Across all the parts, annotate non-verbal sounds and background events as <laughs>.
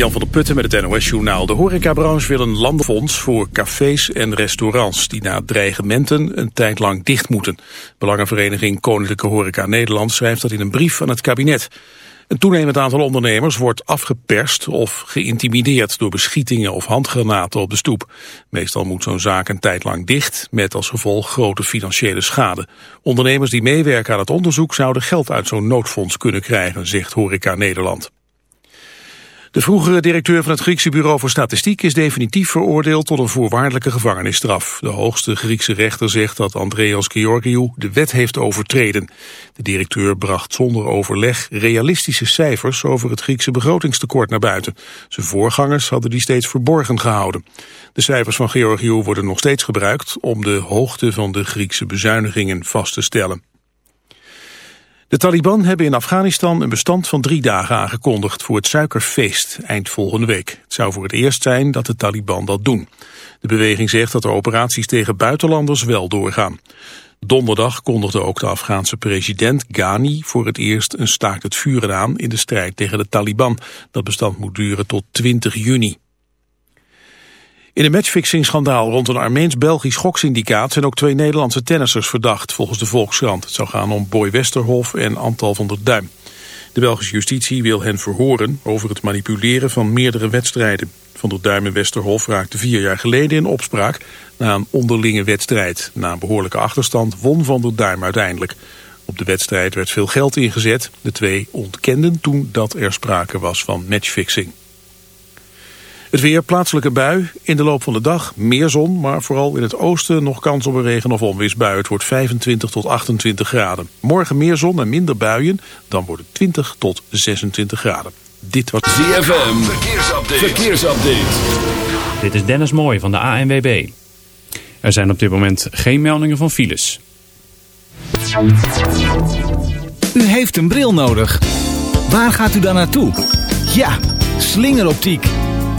Jan van der Putten met het NOS-journaal. De horecabranche wil een landenfonds voor cafés en restaurants... die na dreigementen een tijd lang dicht moeten. Belangenvereniging Koninklijke Horeca Nederland schrijft dat in een brief aan het kabinet. Een toenemend aantal ondernemers wordt afgeperst of geïntimideerd... door beschietingen of handgranaten op de stoep. Meestal moet zo'n zaak een tijd lang dicht... met als gevolg grote financiële schade. Ondernemers die meewerken aan het onderzoek... zouden geld uit zo'n noodfonds kunnen krijgen, zegt Horeca Nederland. De vroegere directeur van het Griekse Bureau voor Statistiek is definitief veroordeeld tot een voorwaardelijke gevangenisstraf. De hoogste Griekse rechter zegt dat Andreas Georgiou de wet heeft overtreden. De directeur bracht zonder overleg realistische cijfers over het Griekse begrotingstekort naar buiten. Zijn voorgangers hadden die steeds verborgen gehouden. De cijfers van Georgiou worden nog steeds gebruikt om de hoogte van de Griekse bezuinigingen vast te stellen. De Taliban hebben in Afghanistan een bestand van drie dagen aangekondigd voor het suikerfeest eind volgende week. Het zou voor het eerst zijn dat de Taliban dat doen. De beweging zegt dat de operaties tegen buitenlanders wel doorgaan. Donderdag kondigde ook de Afghaanse president Ghani voor het eerst een staakt het vuren aan in de strijd tegen de Taliban. Dat bestand moet duren tot 20 juni. In een matchfixing-schandaal rond een Armeens-Belgisch goksyndicaat zijn ook twee Nederlandse tennissers verdacht, volgens de Volkskrant. Het zou gaan om Boy Westerhof en Antal van der Duim. De Belgische justitie wil hen verhoren over het manipuleren van meerdere wedstrijden. Van der Duim en Westerhof raakten vier jaar geleden in opspraak na een onderlinge wedstrijd. Na een behoorlijke achterstand won Van der Duim uiteindelijk. Op de wedstrijd werd veel geld ingezet. De twee ontkenden toen dat er sprake was van matchfixing. Het weer, plaatselijke bui. In de loop van de dag meer zon, maar vooral in het oosten nog kans op een regen- of onweersbui. Het wordt 25 tot 28 graden. Morgen meer zon en minder buien, dan wordt het 20 tot 26 graden. Dit was ZFM, verkeersupdate. verkeersupdate. Dit is Dennis Mooij van de ANWB. Er zijn op dit moment geen meldingen van files. U heeft een bril nodig. Waar gaat u dan naartoe? Ja, slingeroptiek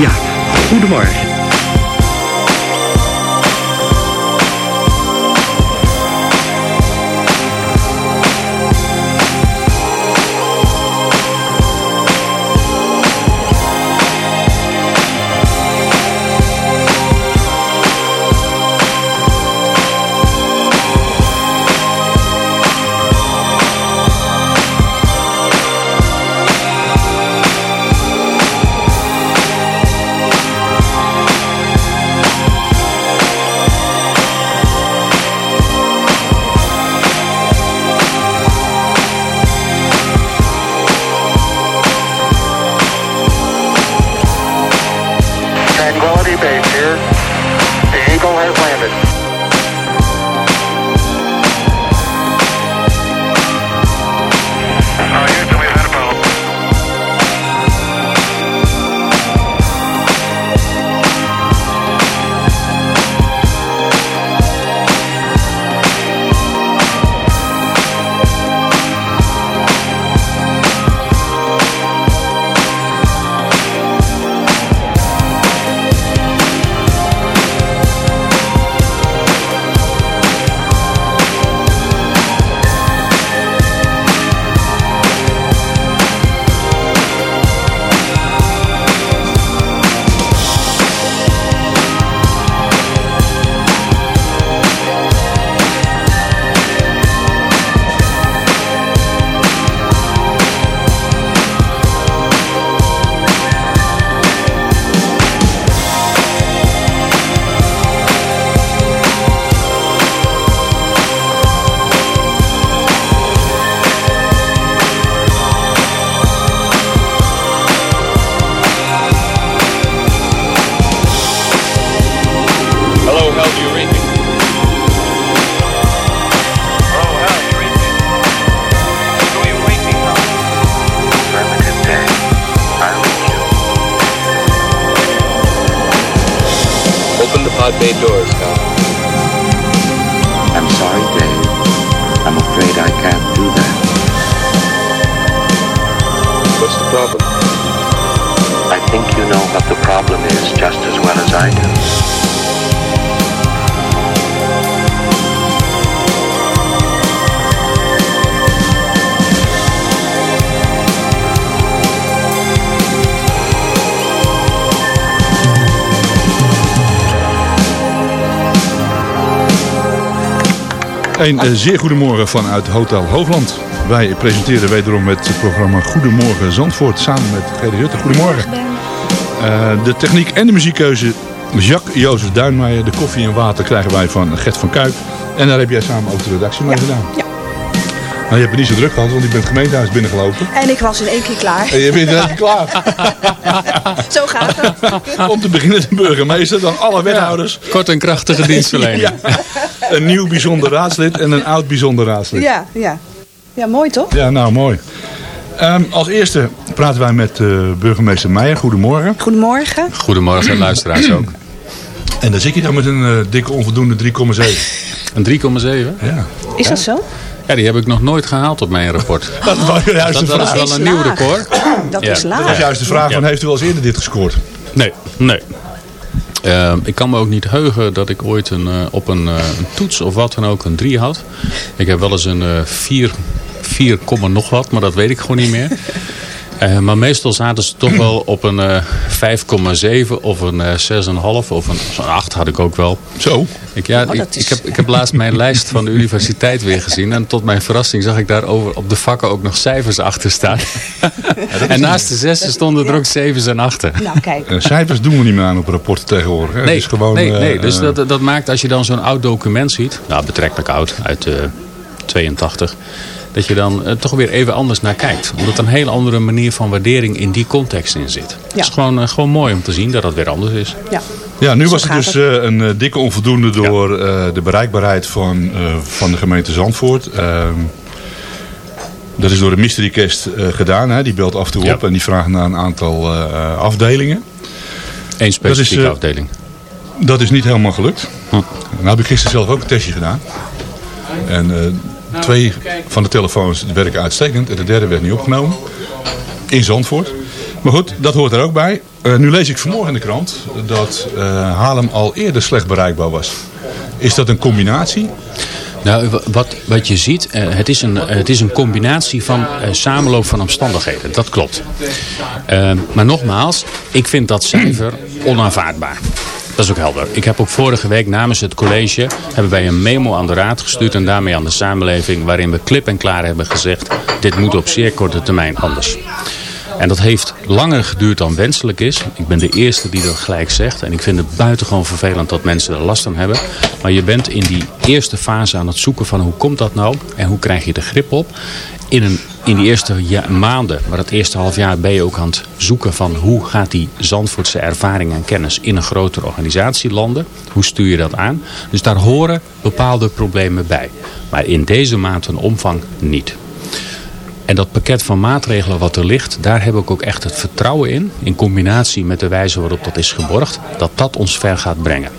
Ja, goedemorgen. Een eh, zeer goedemorgen vanuit Hotel Hoogland. Wij presenteren wederom het programma Goedemorgen Zandvoort samen met Gerry Rutte. Goedemorgen. Eh, de techniek en de muziekkeuze Jacques-Jozef Duinmeijer. De koffie en water krijgen wij van Gert van Kuip. En daar heb jij samen ook de redactie mee gedaan. Ja. Nou, je hebt het niet zo druk gehad, want je bent het gemeentehuis binnengelopen. En ik was in één keer klaar. En je bent er even klaar. <laughs> Zo gaat het. Om te beginnen de burgemeester, dan alle wethouders. Kort en krachtige <laughs> dienstverlening. Ja. <laughs> Een nieuw bijzonder raadslid en een oud bijzonder raadslid. Ja, ja. Ja, mooi toch? Ja, nou mooi. Ehm, als eerste praten wij met eh, burgemeester Meijer. Goedemorgen. Goedemorgen. Goedemorgen, luisteraars ook. En dan zit je dan met een eh, dikke onvoldoende 3,7. <laughs> Een 3,7? Ja. Is dat zo? Ja, die heb ik nog nooit gehaald op mijn rapport. <laughs> Dat was juist dat, de dat vraag. is wel een nieuw record. Dat Ja. is laag. Dat was juist de vraag van, heeft u wel eens eerder dit gescoord? Nee, nee. Eh, ik kan me ook niet heugen dat ik ooit een, eh, op een, eh, een toets of wat dan ook een 3 had. Ik heb wel eens een eh 4, 4, komma nog wat, maar dat weet ik gewoon niet meer. Eh, maar meestal zaten ze toch wel op een eh 5,7 of een eh 6,5 of een, zo'n 8 had ik ook wel. Zo. Ik, ja, Oh, ik, dat is- ik, heb, ik heb laatst mijn lijst van de universiteit weer gezien. En tot mijn verrassing zag ik daar over op de vakken ook nog cijfers achter staan. <laughs> en naast de zessen stonden er ook zevens en achten. Nou, kijk. Eh, cijfers doen we niet meer aan op rapporten tegenwoordig. Hè? Nee, is gewoon, nee, eh, nee. dus eh, dat, dat maakt als je dan zo'n oud document ziet, nou betrekkelijk oud, uit eh 82, dat je dan eh, toch weer even anders naar kijkt. Omdat er een hele andere manier van waardering in die context in zit. Het is gewoon, eh, gewoon mooi om te zien dat dat weer anders is. Ja. Ja, nu Zo was het dus het. eh, een dikke onvoldoende door eh, de bereikbaarheid van, eh, van de gemeente Zandvoort. Ehm, dat is door de Mystery Cast eh, gedaan. Hè? Die belt af en toe Ja. op en die vraagt naar een aantal eh, afdelingen. Eén specifieke afdeling. Dat is niet helemaal gelukt. Hm. Nou heb ik gisteren zelf ook een testje gedaan. En eh, twee van de telefoons werken uitstekend en de derde werd niet opgenomen. In Zandvoort. Maar goed, dat hoort er ook bij. Eh, nu lees ik vanmorgen in de krant dat eh Haarlem al eerder slecht bereikbaar was. Is dat een combinatie? Nou, wa- wat, wat je ziet, eh, het, is een, het is een combinatie van samenloop van omstandigheden. Dat klopt. Maar nogmaals, ik vind dat cijfer onaanvaardbaar. Dat is ook helder. Ik heb ook vorige week namens het college hebben wij een memo aan de raad gestuurd en daarmee aan de samenleving waarin we klip en klaar hebben gezegd dit moet op zeer korte termijn anders. En dat heeft langer geduurd dan wenselijk is. Ik ben de eerste die dat gelijk zegt. En ik vind het buitengewoon vervelend dat mensen er last van hebben. Maar je bent in die eerste fase aan het zoeken van hoe komt dat nou? En hoe krijg je de grip op? In, een, in die eerste maanden, maar het eerste half jaar ben je ook aan het zoeken van hoe gaat die Zandvoortse ervaring en kennis in een grotere organisatie landen? Hoe stuur je dat aan? Dus daar horen bepaalde problemen bij. Maar in deze maand een omvang niet. En dat pakket van maatregelen wat er ligt, daar heb ik ook echt het vertrouwen in. In combinatie met de wijze waarop dat is geborgd. Dat dat ons ver gaat brengen.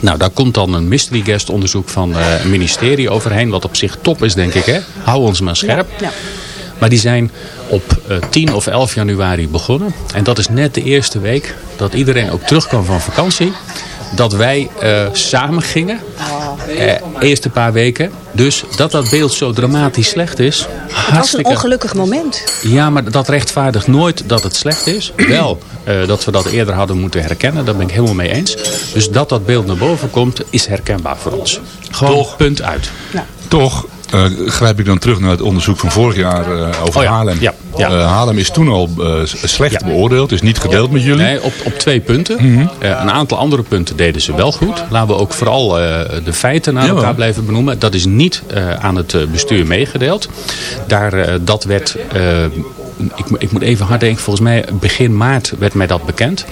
Nou, daar komt dan een mystery guest onderzoek van eh, het ministerie overheen. Wat op zich top is, denk ik. Hè? Hou ons maar scherp. Ja. Maar die zijn op eh, 10 of 11 januari begonnen. En dat is net de eerste week dat iedereen ook terugkwam van vakantie. Dat wij eh, samen gingen. Eh, eerste paar weken. Dus dat dat beeld zo dramatisch slecht is. Het was een hartstikke- ongelukkig moment. ja, maar dat rechtvaardigt nooit dat het slecht is. <clears throat> Wel eh, dat we dat eerder hadden moeten herkennen. Daar ben ik helemaal mee eens. Dus dat dat beeld naar boven komt, is herkenbaar voor ons. Gewoon punt uit. Toch eh, grijp ik dan terug naar het onderzoek van vorig jaar eh, over Oh ja, Haarlem. ja, ja. Eh, Haarlem is toen al slecht beoordeeld. Is niet gedeeld met jullie. Nee, op, op twee punten. Mhm. Een aantal andere punten deden ze wel goed. Laten we ook vooral de feiten naar elkaar blijven benoemen. Dat is niet aan het bestuur meegedeeld. Daar, dat werd ik, ik moet even hard denken, volgens mij begin maart werd mij dat bekend.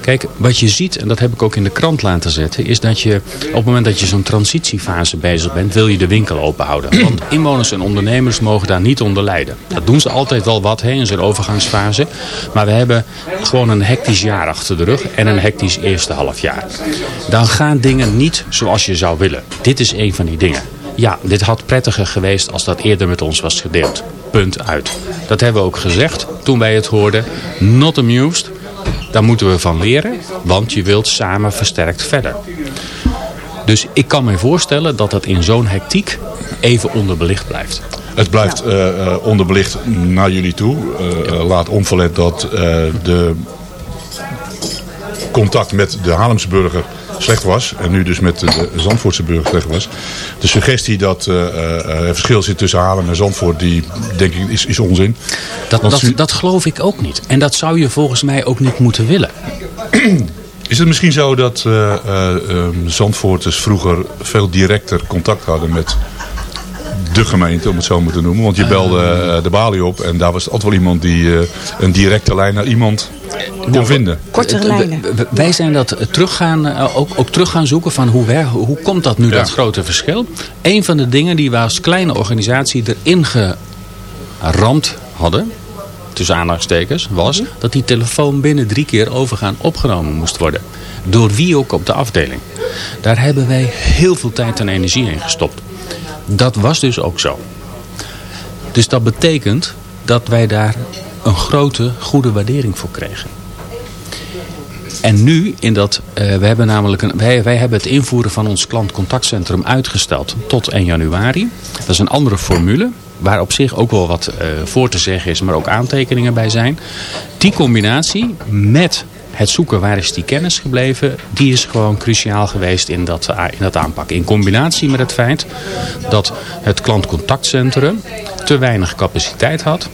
Kijk, wat je ziet, en dat heb ik ook in de krant laten zetten, is dat je op het moment dat je zo'n transitiefase bezig bent, wil je de winkel open houden. <clears throat> Want inwoners en ondernemers mogen daar niet onder lijden. Dat doen ze altijd wel wat hè, in zo'n overgangsfase. Maar we hebben gewoon een hectisch jaar achter de rug en een hectisch eerste halfjaar. Dan gaan dingen niet zoals je zou willen. Dit is een van die dingen. Ja, dit had prettiger geweest als dat eerder met ons was gedeeld. Punt uit. Dat hebben we ook gezegd toen wij het hoorden. Not amused. Daar moeten we van leren, want je wilt samen versterkt verder. Dus ik kan me voorstellen dat dat in zo'n hectiek even onderbelicht blijft. Het blijft eh, eh, onderbelicht naar jullie toe. Eh, laat onverlet dat eh, de contact met de Haarlemse burger slecht was. En nu dus met de Zandvoortse burger slecht was. De suggestie dat eh, eh, er verschil zit tussen Haarlem en Zandvoort, die denk ik is, is onzin. Dat, dat, u- dat geloof ik ook niet. En dat zou je volgens mij ook niet moeten willen. Is het misschien zo dat ehm, Zandvoorters vroeger veel directer contact hadden met de gemeente, om het zo maar te noemen? Want je belde de balie op en daar was altijd wel iemand die een directe lijn naar iemand kon vinden. Kortere Eh, lijnen. w- w- Wij zijn dat eh, terug gaan, eh, ook, ook terug gaan zoeken van hoe, wer- hoe komt dat nu, Ja. dat grote verschil. Een van de dingen die we als kleine organisatie erin geramd hadden, tussen aanhalingstekens, was dat die telefoon binnen drie keer overgaan opgenomen moest worden. Door wie ook op de afdeling. Daar hebben wij heel veel tijd en energie in gestopt. Dat was dus ook zo. Dus dat betekent dat wij daar een grote, goede waardering voor kregen. En nu, in dat, eh, we hebben namelijk een, wij, wij hebben het invoeren van ons klantcontactcentrum uitgesteld tot 1 januari. Dat is een andere formule, waar op zich ook wel wat eh, voor te zeggen is, maar ook aantekeningen bij zijn. Die combinatie met het zoeken waar is die kennis gebleven, die is gewoon cruciaal geweest in dat, a- in dat aanpak. In combinatie met het feit dat het klantcontactcentrum te weinig capaciteit had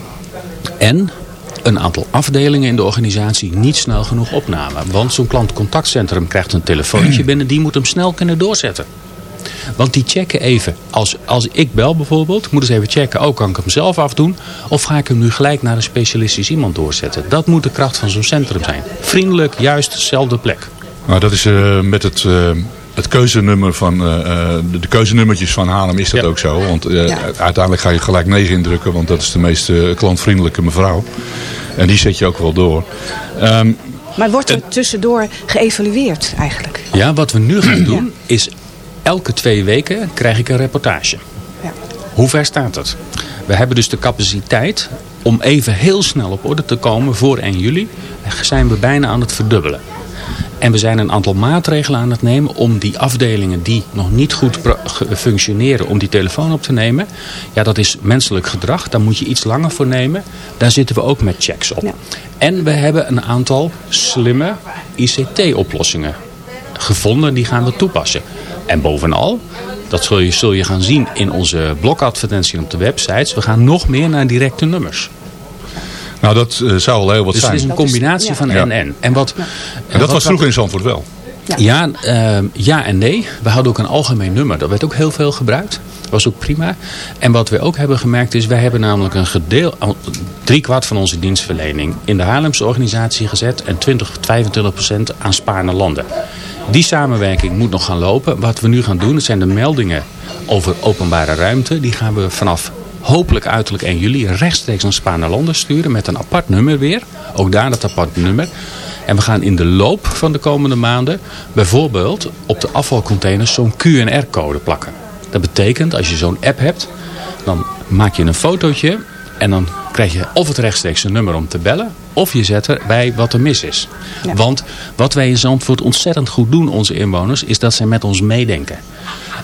en een aantal afdelingen in de organisatie niet snel genoeg opnamen. Want zo'n klantcontactcentrum krijgt een telefoontje <clears throat> binnen, die moet hem snel kunnen doorzetten. Want die checken even. Als, als ik bel bijvoorbeeld, moeten ze even checken. Oh, kan ik hem zelf afdoen? Of ga ik hem nu gelijk naar een specialistisch iemand doorzetten? Dat moet de kracht van zo'n centrum zijn. Vriendelijk, juist dezelfde plek. Nou, dat is eh, met het, eh, het keuzenummer van eh, eh, de, de keuzenummertjes van Haarlem is dat ook zo. Want eh, Ja. uiteindelijk ga je gelijk 9 indrukken, want dat is de meest eh, klantvriendelijke mevrouw. En die zet je ook wel door. Ehm, Maar wordt er tussendoor geëvalueerd eigenlijk? Ja, wat we nu gaan doen is elke twee weken krijg ik een reportage. Ja. Hoe ver staat het? We hebben dus de capaciteit om even heel snel op orde te komen voor 1 juli. Zijn we bijna aan het verdubbelen. En we zijn een aantal maatregelen aan het nemen om die afdelingen die nog niet goed functioneren, om die telefoon op te nemen. Ja, dat is menselijk gedrag. Daar moet je iets langer voor nemen. Daar zitten we ook met checks op. Ja. En we hebben een aantal slimme ICT-oplossingen gevonden. Die gaan we toepassen. En bovenal, dat zul je, zul je gaan zien in onze blokadvertentie op de websites. We gaan nog meer naar directe nummers. Nou, dat eh, zou al heel wat Dus het zijn. is een is- combinatie ja. van Ja. en-en. En wat, En dat was vroeger in Zandvoort wel. Ja, ehm, ja en nee. We hadden ook een algemeen nummer. Dat werd ook heel veel gebruikt. Dat was ook prima. En wat we ook hebben gemerkt is... wij hebben namelijk een gedeel... al- driekwart van onze dienstverlening... in de Haarlemse organisatie gezet... en 20 tot 25 procent aan Spaarne landen. Die samenwerking moet nog gaan lopen. Wat we nu gaan doen... dat zijn de meldingen over openbare ruimte. Die gaan we vanaf hopelijk uiterlijk 1 juli... rechtstreeks naar Spaarne landen sturen... met een apart nummer weer. Ook daar dat apart nummer... En we gaan in de loop van de komende maanden bijvoorbeeld op de afvalcontainers zo'n QNR-code plakken. Dat betekent als je zo'n app hebt, dan maak je een fotootje en dan krijg je of het rechtstreeks een nummer om te bellen of je zet erbij wat er mis is. Ja. Want wat wij in Zandvoort ontzettend goed doen, onze inwoners, is dat zij met ons meedenken.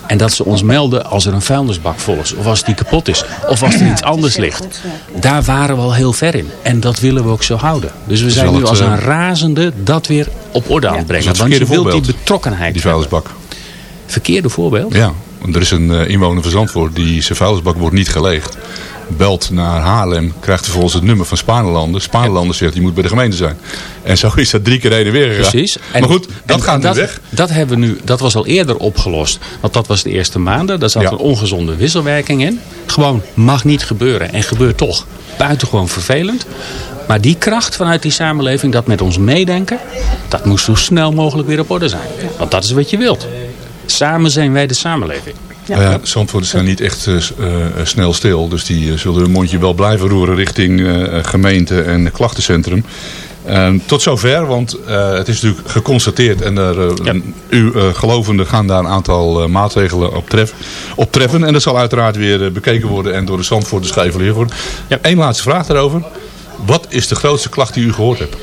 En dat ze ons melden als er een vuilnisbak vol is. Of als die kapot is. Of als er iets anders ligt. goed, Daar waren we al heel ver in. En dat willen we ook zo houden. Dus we zijn nu als eh, een razende dat weer op orde aan het brengen. Want je wilt die voorbeeld. betrokkenheid Die hebben. vuilnisbak. Verkeerde voorbeeld? Ja, er is een eh, inwoner van Zandvoort die zijn vuilnisbak wordt niet geleegd. Belt naar Haarlem, krijgt vervolgens het nummer van Spaanlanden. Spaanlanden zegt, je moet bij de gemeente zijn. En zo is dat drie keer heen en weer gegaan. Precies. maar goed, dat en gaat dat, weg. Dat, hebben we nu, dat was al eerder opgelost. Want dat was de eerste maanden. Daar zat Ja. een ongezonde wisselwerking in. Gewoon mag niet gebeuren. En gebeurt toch. buitengewoon vervelend. Maar die kracht vanuit die samenleving, dat met ons meedenken, dat moest zo snel mogelijk weer op orde zijn. Want dat is wat je wilt. Samen zijn wij de samenleving. Ja. Uh, Zandvoort zijn niet echt uh, snel stil. Dus die zullen hun mondje wel blijven roeren richting gemeente en klachtencentrum. Ehm, tot zover, want het is natuurlijk geconstateerd en er, ja. u gelovenden gaan daar een aantal maatregelen op, tref, op treffen. En dat zal uiteraard weer bekeken worden en door de Zandvoorters geëvalueerd worden. Ja. Eén laatste vraag daarover. Wat is de grootste klacht die u gehoord hebt?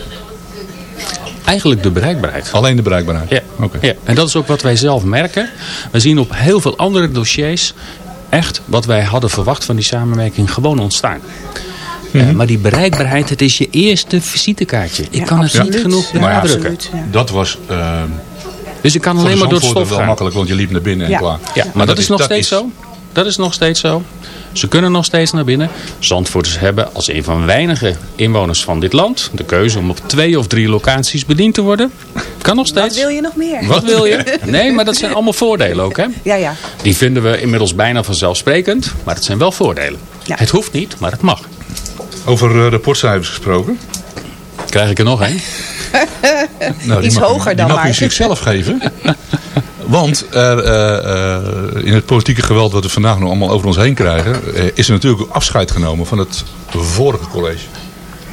Eigenlijk de bereikbaarheid. Alleen de bereikbaarheid? Ja. Okay. ja. En dat is ook wat wij zelf merken. We zien op heel veel andere dossiers echt wat wij hadden verwacht van die samenwerking gewoon ontstaan. Mm -hmm. uh, maar die bereikbaarheid, het is je eerste visitekaartje. Ik ja, kan het niet genoeg benadrukken. Ja, dat was... Uh, dus ik kan alleen maar door het stof wel gaan. makkelijk, want je liep naar binnen en klaar. Ja, maar, maar dat, dat, is nog dat steeds is... zo. Dat is nog steeds zo. Ze kunnen nog steeds naar binnen. Zandvoorters hebben als een van weinige inwoners van dit land de keuze om op twee of drie locaties bediend te worden. Kan nog steeds. Wat wil je nog meer? Wat wil je? <laughs> Nee, maar dat zijn allemaal voordelen ook. Hè? Ja, ja. Die vinden we inmiddels bijna vanzelfsprekend. Maar het zijn wel voordelen. Ja. Het hoeft niet, maar het mag. Over uh, rapportcijfers gesproken. Krijg ik er nog een? <laughs> nou, Iets mag, hoger dan die mag maar. u zichzelf geven. <laughs> Want er, uh, uh, in het politieke geweld wat we vandaag nog allemaal over ons heen krijgen... Uh, is er natuurlijk afscheid genomen van het vorige college.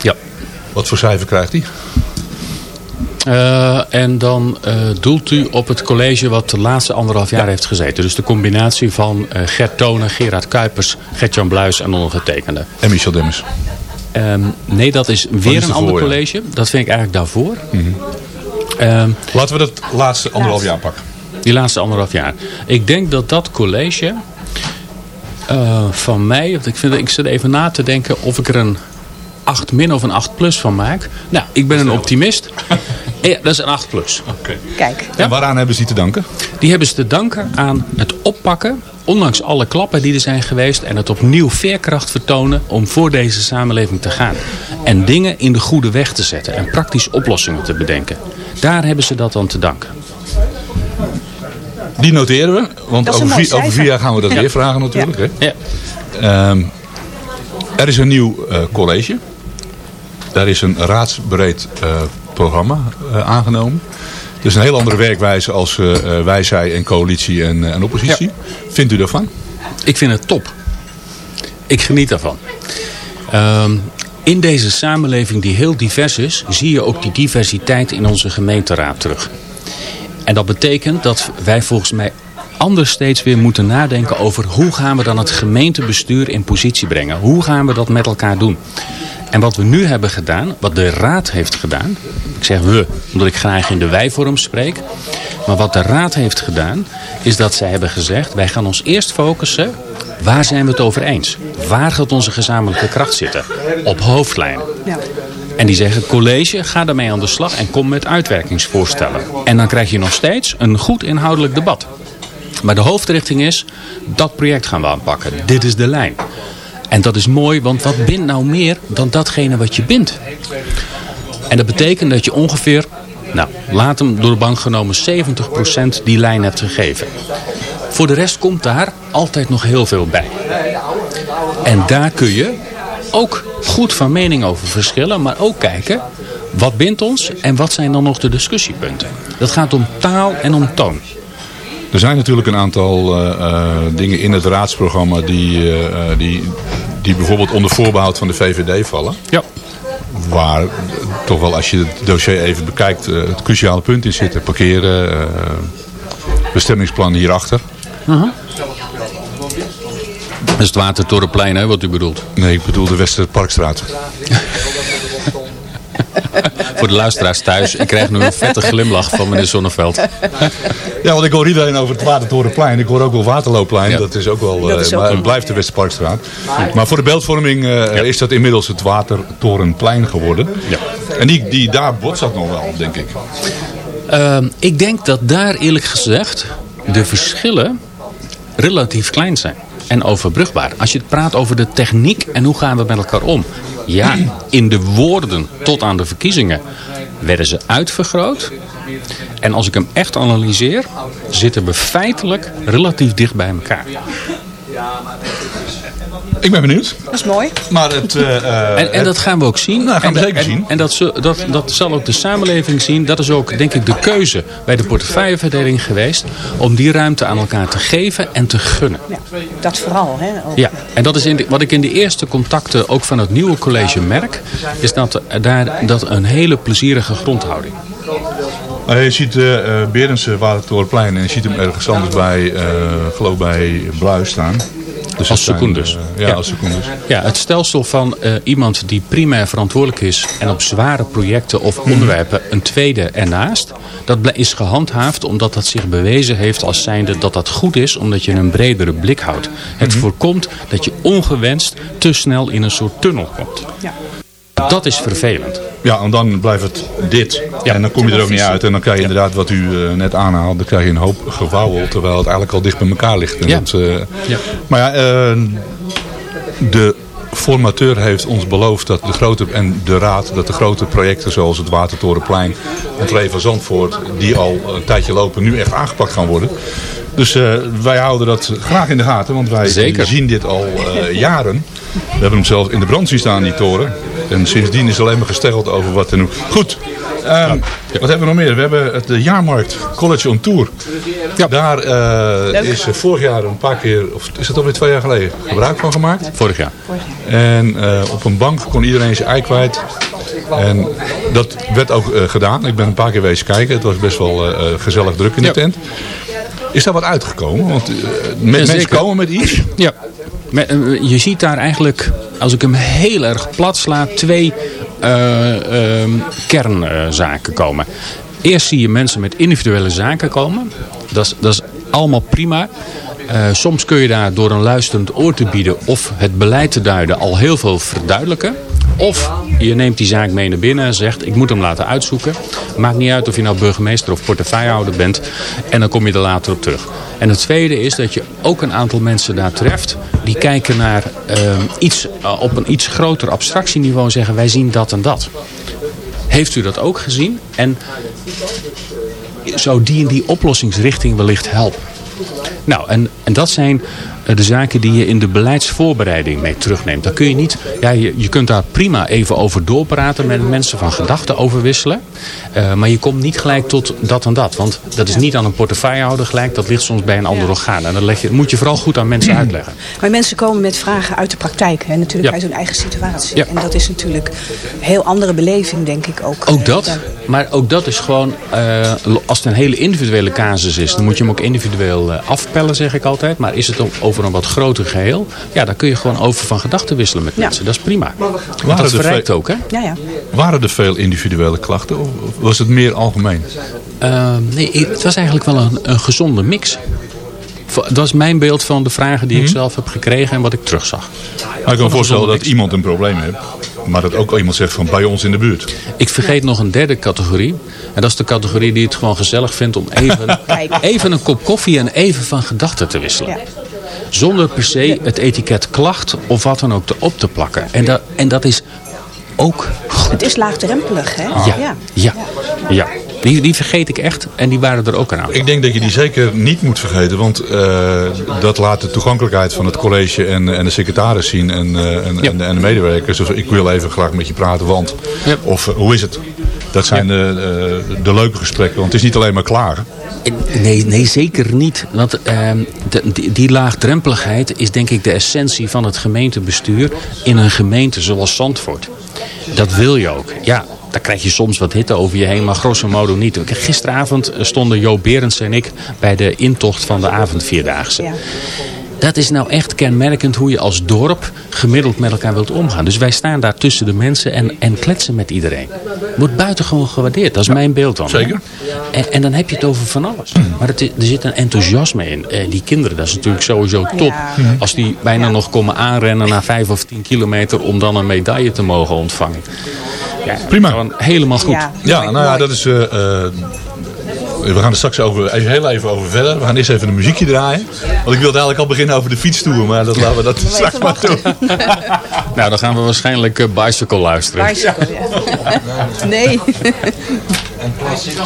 Ja. Wat voor cijfer krijgt hij? en dan doelt u op het college wat de laatste anderhalf jaar ja. heeft gezeten. Dus de combinatie van Gert Tonen, Gerard Kuipers, Gert-Jan Bluis en ondergetekende. En Michel Demmers. Um, nee, dat is weer een ander college. Ja. Dat vind ik eigenlijk daarvoor. Mm -hmm. um, Laten we dat laatste anderhalf jaar pakken. Die laatste anderhalf jaar. Ik denk dat dat college uh, van mij, ik, vind, ik zit even na te denken of ik er een 8 min of een 8 plus van maak. Nou, ik ben een optimist. <laughs> ja, dat is een 8 plus. Okay. Kijk. Ja? En waaraan hebben ze die te danken? Die hebben ze te danken aan het oppakken, ondanks alle klappen die er zijn geweest, en het opnieuw veerkracht vertonen om voor deze samenleving te gaan. En dingen in de goede weg te zetten en praktische oplossingen te bedenken. Daar hebben ze dat aan te danken. Die noteren we, want over vier, over vier, jaar gaan we dat ja. weer vragen natuurlijk. Ja. Hè? Ja. Um, er is een nieuw uh, college. Daar is een raadsbreed uh, programma uh, aangenomen. Het is een heel andere werkwijze als wij, zij en coalitie en, en oppositie. Vindt u daarvan? Ik vind het top. Ik geniet daarvan. Um, in deze samenleving die heel divers is, zie je ook die diversiteit in onze gemeenteraad terug. En dat betekent dat wij volgens mij anders steeds weer moeten nadenken over hoe gaan we dan het gemeentebestuur in positie brengen. Hoe gaan we dat met elkaar doen. En wat we nu hebben gedaan, wat de raad heeft gedaan. Ik zeg we, omdat ik graag in de wij-vorm spreek. Maar wat de raad heeft gedaan, is dat zij hebben gezegd... wij gaan ons eerst focussen, waar zijn we het over eens? Waar gaat onze gezamenlijke kracht zitten? Op hoofdlijnen. Ja. En die zeggen, college, ga daarmee aan de slag en kom met uitwerkingsvoorstellen. En dan krijg je nog steeds een goed inhoudelijk debat. Maar de hoofdrichting is, dat project gaan we aanpakken. Dit is de lijn. En dat is mooi, want wat bindt nou meer dan datgene wat je bindt? En dat betekent dat je ongeveer, nou, laat hem door de bank genomen 70% die lijn hebt gegeven. Voor de rest komt daar altijd nog heel veel bij. En daar kun je ook goed van mening over verschillen, maar ook kijken wat bindt ons en wat zijn dan nog de discussiepunten. Dat gaat om taal en om toon. Er zijn natuurlijk een aantal uh, uh, dingen in het raadsprogramma die, uh, die, die bijvoorbeeld onder voorbehoud van de VVD vallen. Ja. Waar toch wel als je het dossier even bekijkt het cruciale punt in zit. Parkeren, bestemmingsplan hierachter. -huh. Dat is het Watertorenplein, hè, wat u bedoelt? Nee, ik bedoel de Westerparkstraat. <laughs> Voor de luisteraars thuis, ik krijg nu een vette glimlach van meneer Zonneveld. Ja, want ik hoor iedereen over het Watertorenplein. Ik hoor ook wel Waterloopplein. Ja. Dat is ook wel, is ook maar het blijft de Westerparkstraat. Maar voor de beeldvorming uh, ja. is dat inmiddels het Watertorenplein geworden. Ja. En die, die, daar botst dat nog wel, denk ik. Uh, ik denk dat daar eerlijk gezegd de verschillen relatief klein zijn en overbrugbaar. Als je het praat over de techniek en hoe gaan we met elkaar om. Ja, in de woorden tot aan de verkiezingen werden ze uitvergroot. En als ik hem echt analyseer, zitten we feitelijk relatief dicht bij elkaar. Ik ben benieuwd. Dat is mooi. Maar het, uh, en, en dat gaan we ook zien. Nou, gaan we en, zeker zien. En, dat, dat, dat zal ook de samenleving zien. Dat is ook, denk ik, de keuze bij de portefeuilleverdeling geweest. Om die ruimte aan elkaar te geven en te gunnen. Ja, dat vooral. Hè, ook. Ja, en dat is in de- wat ik in de eerste contacten ook van het nieuwe college merk. Is dat er daar dat een hele plezierige grondhouding. Nou, je ziet uh, uh, Berendse Watertorenplein en je ziet hem ergens anders bij, uh, geloof bij Bluis staan. Dus als secundus. ja, ja, als secundus. Ja, het stelsel van uh, iemand die primair verantwoordelijk is en op zware projecten of onderwerpen een tweede ernaast. Dat is gehandhaafd omdat dat zich bewezen heeft als zijnde dat dat goed is omdat je een bredere blik houdt. Het Mhm. voorkomt dat je ongewenst te snel in een soort tunnel komt. Ja. Dat is vervelend. Ja, en dan blijft het dit. Ja. En dan kom je er ook niet uit. En dan krijg je inderdaad wat u uh, net aanhaalde. Dan krijg je een hoop gewauwel. Terwijl het eigenlijk al dicht bij elkaar ligt. En Ja. Dat, uh, Ja. Maar ja, uh, de formateur heeft ons beloofd dat de grote, en de raad, dat de grote projecten zoals het Watertorenplein, het Leven Zandvoort, die al een tijdje lopen, nu echt aangepakt gaan worden. Dus uh, wij houden dat graag in de gaten, want wij Zeker. zien dit al uh, jaren. We hebben hem zelf in de brand zien staan, die toren. En sindsdien is alleen maar gesteggeld over wat en hoe. Goed, um, ja. wat hebben we nog meer? We hebben het de jaarmarkt College on Tour. Ja. Daar uh, is vorig jaar een paar keer, of is het alweer twee jaar geleden, gebruik van gemaakt. Vorig jaar. En uh, op een bank kon iedereen zijn ei kwijt. En dat werd ook uh, gedaan. Ik ben een paar keer wezen kijken. Het was best wel uh, gezellig druk in de ja. tent. Is daar wat uitgekomen? Want uh, mensen komen met iets. Ja. Je ziet daar eigenlijk, als ik hem heel erg plat sla, twee uh, uh, kernzaken komen. Eerst zie je mensen met individuele zaken komen. Dat is, dat is allemaal prima. Uh, soms kun je daar door een luisterend oor te bieden of het beleid te duiden al heel veel verduidelijken. Of je neemt die zaak mee naar binnen en zegt ik moet hem laten uitzoeken. Maakt niet uit of je nou burgemeester of portefeuillehouder bent. En dan kom je er later op terug. En het tweede is dat je ook een aantal mensen daar treft. Die kijken naar uh, iets, uh, op een iets groter abstractieniveau en zeggen wij zien dat en dat. Heeft u dat ook gezien? En zou die in die oplossingsrichting wellicht helpen? Nou, en, en dat zijn de zaken die je in de beleidsvoorbereiding mee terugneemt. Dan kun je niet, ja, je, je kunt daar prima even over doorpraten met mensen van gedachten overwisselen. Uh, maar je komt niet gelijk tot dat en dat. Want dat is niet aan een portefeuillehouder gelijk. Dat ligt soms bij een ander orgaan. En dat leg je, moet je vooral goed aan mensen <clears throat> uitleggen. Maar mensen komen met vragen uit de praktijk. En natuurlijk Ja. uit hun eigen situatie. Ja. En dat is natuurlijk een heel andere beleving, denk ik ook. Ook Eh, dat. Maar ook dat is gewoon, eh, als het een hele individuele casus is, dan moet je hem ook individueel eh, afpellen, zeg ik altijd. Maar is het o- over een wat groter geheel, ja, dan kun je gewoon over van gedachten wisselen met Ja. mensen. Dat is prima. Want Waren dat er verrijkt veel- ook, hè? Ja, ja. Waren er veel individuele klachten of was het meer algemeen? Uh, nee, het was eigenlijk wel een, een gezonde mix. Dat is mijn beeld van de vragen die ik zelf heb gekregen en wat ik terugzag. Maar ik kan me voorstellen dat iemand een probleem heeft. Maar dat ook iemand zegt van bij ons in de buurt. Ik vergeet nog een derde categorie. En dat is de categorie die het gewoon gezellig vindt om even, <laughs> even een kop koffie en even van gedachten te wisselen. Zonder per se het etiket klacht of wat dan ook te op te plakken. En dat, en dat is ook goed. Het is laagdrempelig, hè? Ja, ja, ja. Die, die vergeet ik echt en die waren er ook aantal. Ik denk dat je die zeker niet moet vergeten. Want eh, dat laat de toegankelijkheid van het college en, en de secretaris zien. En, eh, en, Ja. en, de, en de medewerkers. Dus ik wil even graag met je praten. Want, Ja. of hoe is het? Dat zijn de, eh, de leuke gesprekken. Want het is niet alleen maar klagen. Nee, nee zeker niet. Want ehm, de- die, die laagdrempeligheid is denk ik de essentie van het gemeentebestuur in een gemeente zoals Zandvoort. Dat wil je ook. Ja, daar krijg je soms wat hitte over je heen, maar grosso modo niet. Gisteravond stonden Jo Berends en ik bij de intocht van de avondvierdaagse. Ja. Dat is nou echt kenmerkend hoe je als dorp gemiddeld met elkaar wilt omgaan. Dus wij staan daar tussen de mensen en, en kletsen met iedereen. Wordt buitengewoon gewaardeerd. Dat is mijn beeld dan. zeker. En, en dan heb je het over van alles. Maar het, er zit een enthousiasme in. Eh, die kinderen, dat is natuurlijk sowieso top. Als die bijna nog komen aanrennen na vijf of tien kilometer... om dan een medaille te mogen ontvangen. Ja, Prima. Gewoon helemaal goed. Ja, nou ja, dat is... eh, eh, we gaan er straks over, even, heel even over verder. We gaan eerst even een muziekje draaien. Want ik wilde eigenlijk al beginnen over de fietstoer. Maar dat laten we dat <laughs> straks maar doen. <laughs> Nou, dan gaan we waarschijnlijk eh, Bicycle luisteren. Bicycle, ja. Nee. rustige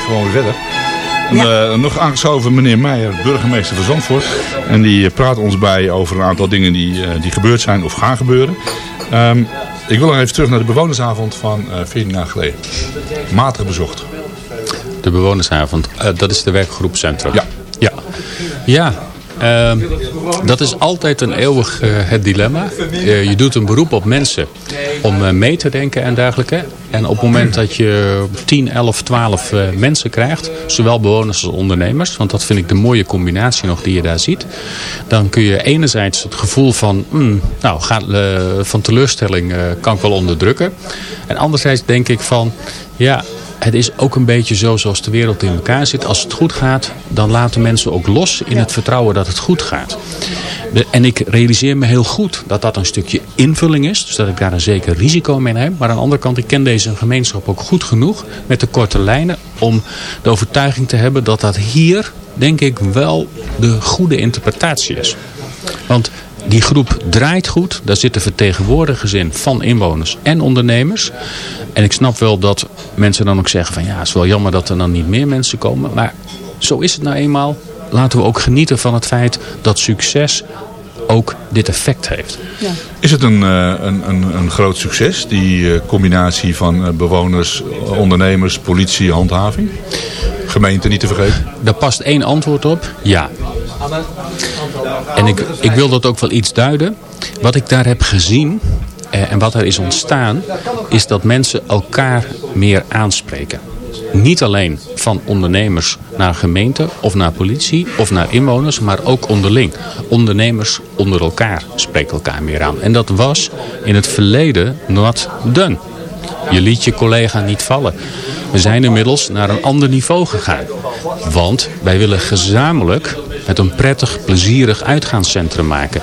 gewoon weer verder. En, eh, nog aangeschoven meneer Meijer, burgemeester van Zandvoort. En die eh, praat ons bij over een aantal dingen die, eh, die gebeurd zijn of gaan gebeuren. Ehm, ik wil nog even terug naar de bewonersavond van uh, 14 jaar geleden. Matig bezocht. De bewonersavond, dat is de werkgroepcentrum. Ja. Ja, ja uh, dat is altijd een eeuwig uh, het dilemma. Uh, je doet een beroep op mensen om uh, mee te denken en dergelijke. En op het moment dat je 10, 11, 12 mensen krijgt, zowel bewoners als ondernemers, want dat vind ik de mooie combinatie nog die je daar ziet, dan kun je enerzijds het gevoel van, mm, nou, gaat, van teleurstelling kan ik wel onderdrukken. En anderzijds denk ik van, ja, het is ook een beetje zo zoals de wereld in elkaar zit. Als het goed gaat, dan laten mensen ook los in het vertrouwen dat het goed gaat. en ik realiseer me heel goed dat dat een stukje invulling is. Dus dat ik daar een zeker risico mee heb. Maar aan de andere kant, ik ken deze gemeenschap ook goed genoeg met de korte lijnen. Om de overtuiging te hebben dat dat hier, denk ik, wel de goede interpretatie is. Want die groep draait goed. Daar zitten vertegenwoordigers in van inwoners en ondernemers. En ik snap wel dat mensen dan ook zeggen van ja, het is wel jammer dat er dan niet meer mensen komen. Maar zo is het nou eenmaal. Laten we ook genieten van het feit dat succes ook dit effect heeft. Ja. Is het een, eh, een, een, een, groot succes, die eh, combinatie van eh, bewoners, ondernemers, politie, handhaving? Gemeente niet te vergeten? Daar past één antwoord op, ja. En ik, ik wil dat ook wel iets duiden. Wat ik daar heb gezien en wat er is ontstaan, is dat mensen elkaar meer aanspreken. Niet alleen van ondernemers naar gemeente of naar politie of naar inwoners, maar ook onderling. Ondernemers onder elkaar spreken elkaar meer aan. En dat was in het verleden not done. Je liet je collega niet vallen. We zijn inmiddels naar een ander niveau gegaan. Want wij willen gezamenlijk met een prettig, plezierig uitgaanscentrum maken.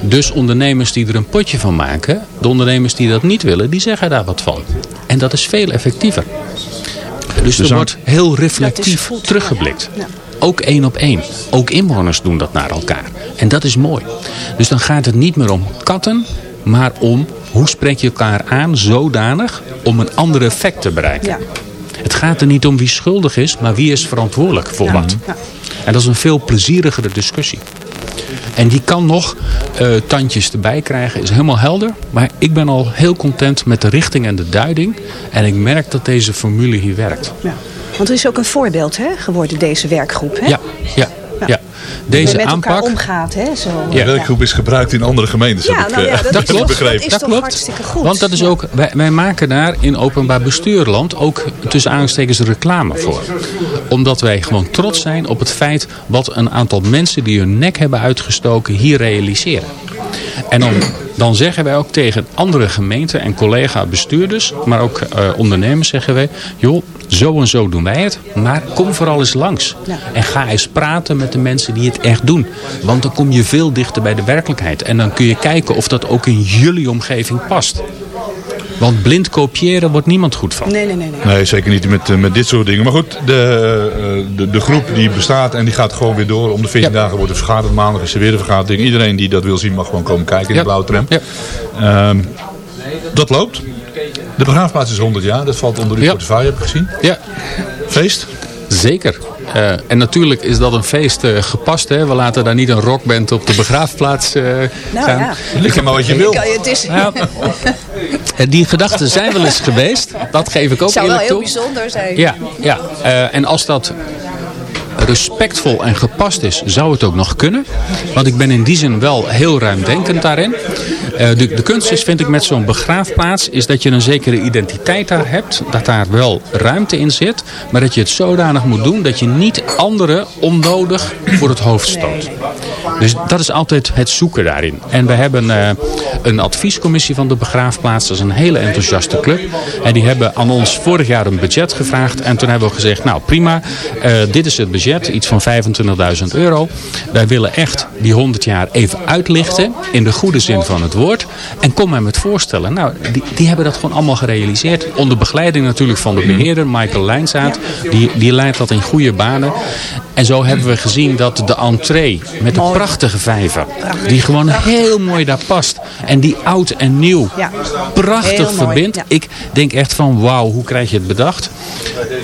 Dus ondernemers die er een potje van maken, de ondernemers die dat niet willen, die zeggen daar wat van. En dat is veel effectiever. Dus er wordt heel reflectief teruggeblikt. Ook één op één. Ook inwoners doen dat naar elkaar. En dat is mooi. Dus dan gaat het niet meer om katten, maar om hoe spreek je elkaar aan zodanig om een ander effect te bereiken. Ja. Het gaat er niet om wie schuldig is, maar wie is verantwoordelijk voor wat. Ja. En dat is een veel plezierigere discussie. En die kan nog uh, tandjes erbij krijgen, is helemaal helder. Maar ik ben al heel content met de richting en de duiding. En ik merk dat deze formule hier werkt. Ja. Want er is ook een voorbeeld hè, geworden, deze werkgroep. Hè? Ja, ja, ja deze met aanpak. omgaat. Hè, zo. Ja. De werkgroep is gebruikt in andere gemeentes. Ja, heb nou ik, ja, dat, dat klopt. begrepen. Dat is dat toch klopt. hartstikke goed. Want dat is ook, wij, wij, maken daar in openbaar bestuurland ook tussen aanstekens reclame voor. Omdat wij gewoon trots zijn op het feit wat een aantal mensen die hun nek hebben uitgestoken hier realiseren. En dan, dan zeggen wij ook tegen andere gemeenten en collega-bestuurders, maar ook uh, ondernemers zeggen wij, joh, zo en zo doen wij het, maar kom vooral eens langs. Ja. En ga eens praten met de mensen die het echt doen. Want dan kom je veel dichter bij de werkelijkheid. En dan kun je kijken of dat ook in jullie omgeving past. Want blind kopiëren wordt niemand goed van. Nee, nee, nee. Nee, nee zeker niet met, met dit soort dingen. Maar goed, de, de, de groep die bestaat en die gaat gewoon weer door. Om de 14 ja. dagen wordt er vergaderd. Maandag is er weer een vergadering. Iedereen die dat wil zien mag gewoon komen kijken in ja. de blauwe tram. Ja. Um, dat loopt. De begraafplaats is 100 jaar. Dat valt onder uw ja. portefeuille, heb ik gezien. Ja. Feest? Zeker. Uh, en natuurlijk is dat een feest uh, gepast. Hè? We laten daar niet een rockband op de begraafplaats uh, nou, gaan. Ja. Er maar wat je wil. Kan je, het is... ja. <laughs> Die gedachten zijn wel eens geweest. Dat geef ik ook Zou eerlijk wel heel toe. bijzonder zijn. Ja, ja. en als dat respectvol en gepast is, zou het ook nog kunnen. Want ik ben in die zin wel heel ruimdenkend daarin. Uh, de, kunst is, vind ik, met zo'n begraafplaats... is dat je een zekere identiteit daar hebt. Dat daar wel ruimte in zit. Maar dat je het zodanig moet doen... dat je niet anderen onnodig voor het hoofd stoot. Dus dat is altijd het zoeken daarin. En we hebben uh, een adviescommissie van de begraafplaats. Dat is een hele enthousiaste club. En die hebben aan ons vorig jaar een budget gevraagd. En toen hebben we gezegd, nou prima, uh, dit is het budget. Budget, iets van 25.000 euro. Wij willen echt die 100 jaar even uitlichten, in de goede zin van het woord. En kom maar met voorstellen. Nou, die, die hebben dat gewoon allemaal gerealiseerd. Onder begeleiding natuurlijk van de beheerder, Michael Lijnzaat. Die, die leidt dat in goede banen. En zo hebben we gezien dat de entree met de prachtige vijver, die gewoon heel mooi daar past. En die oud en nieuw prachtig verbindt. Ik denk echt van wauw, hoe krijg je het bedacht?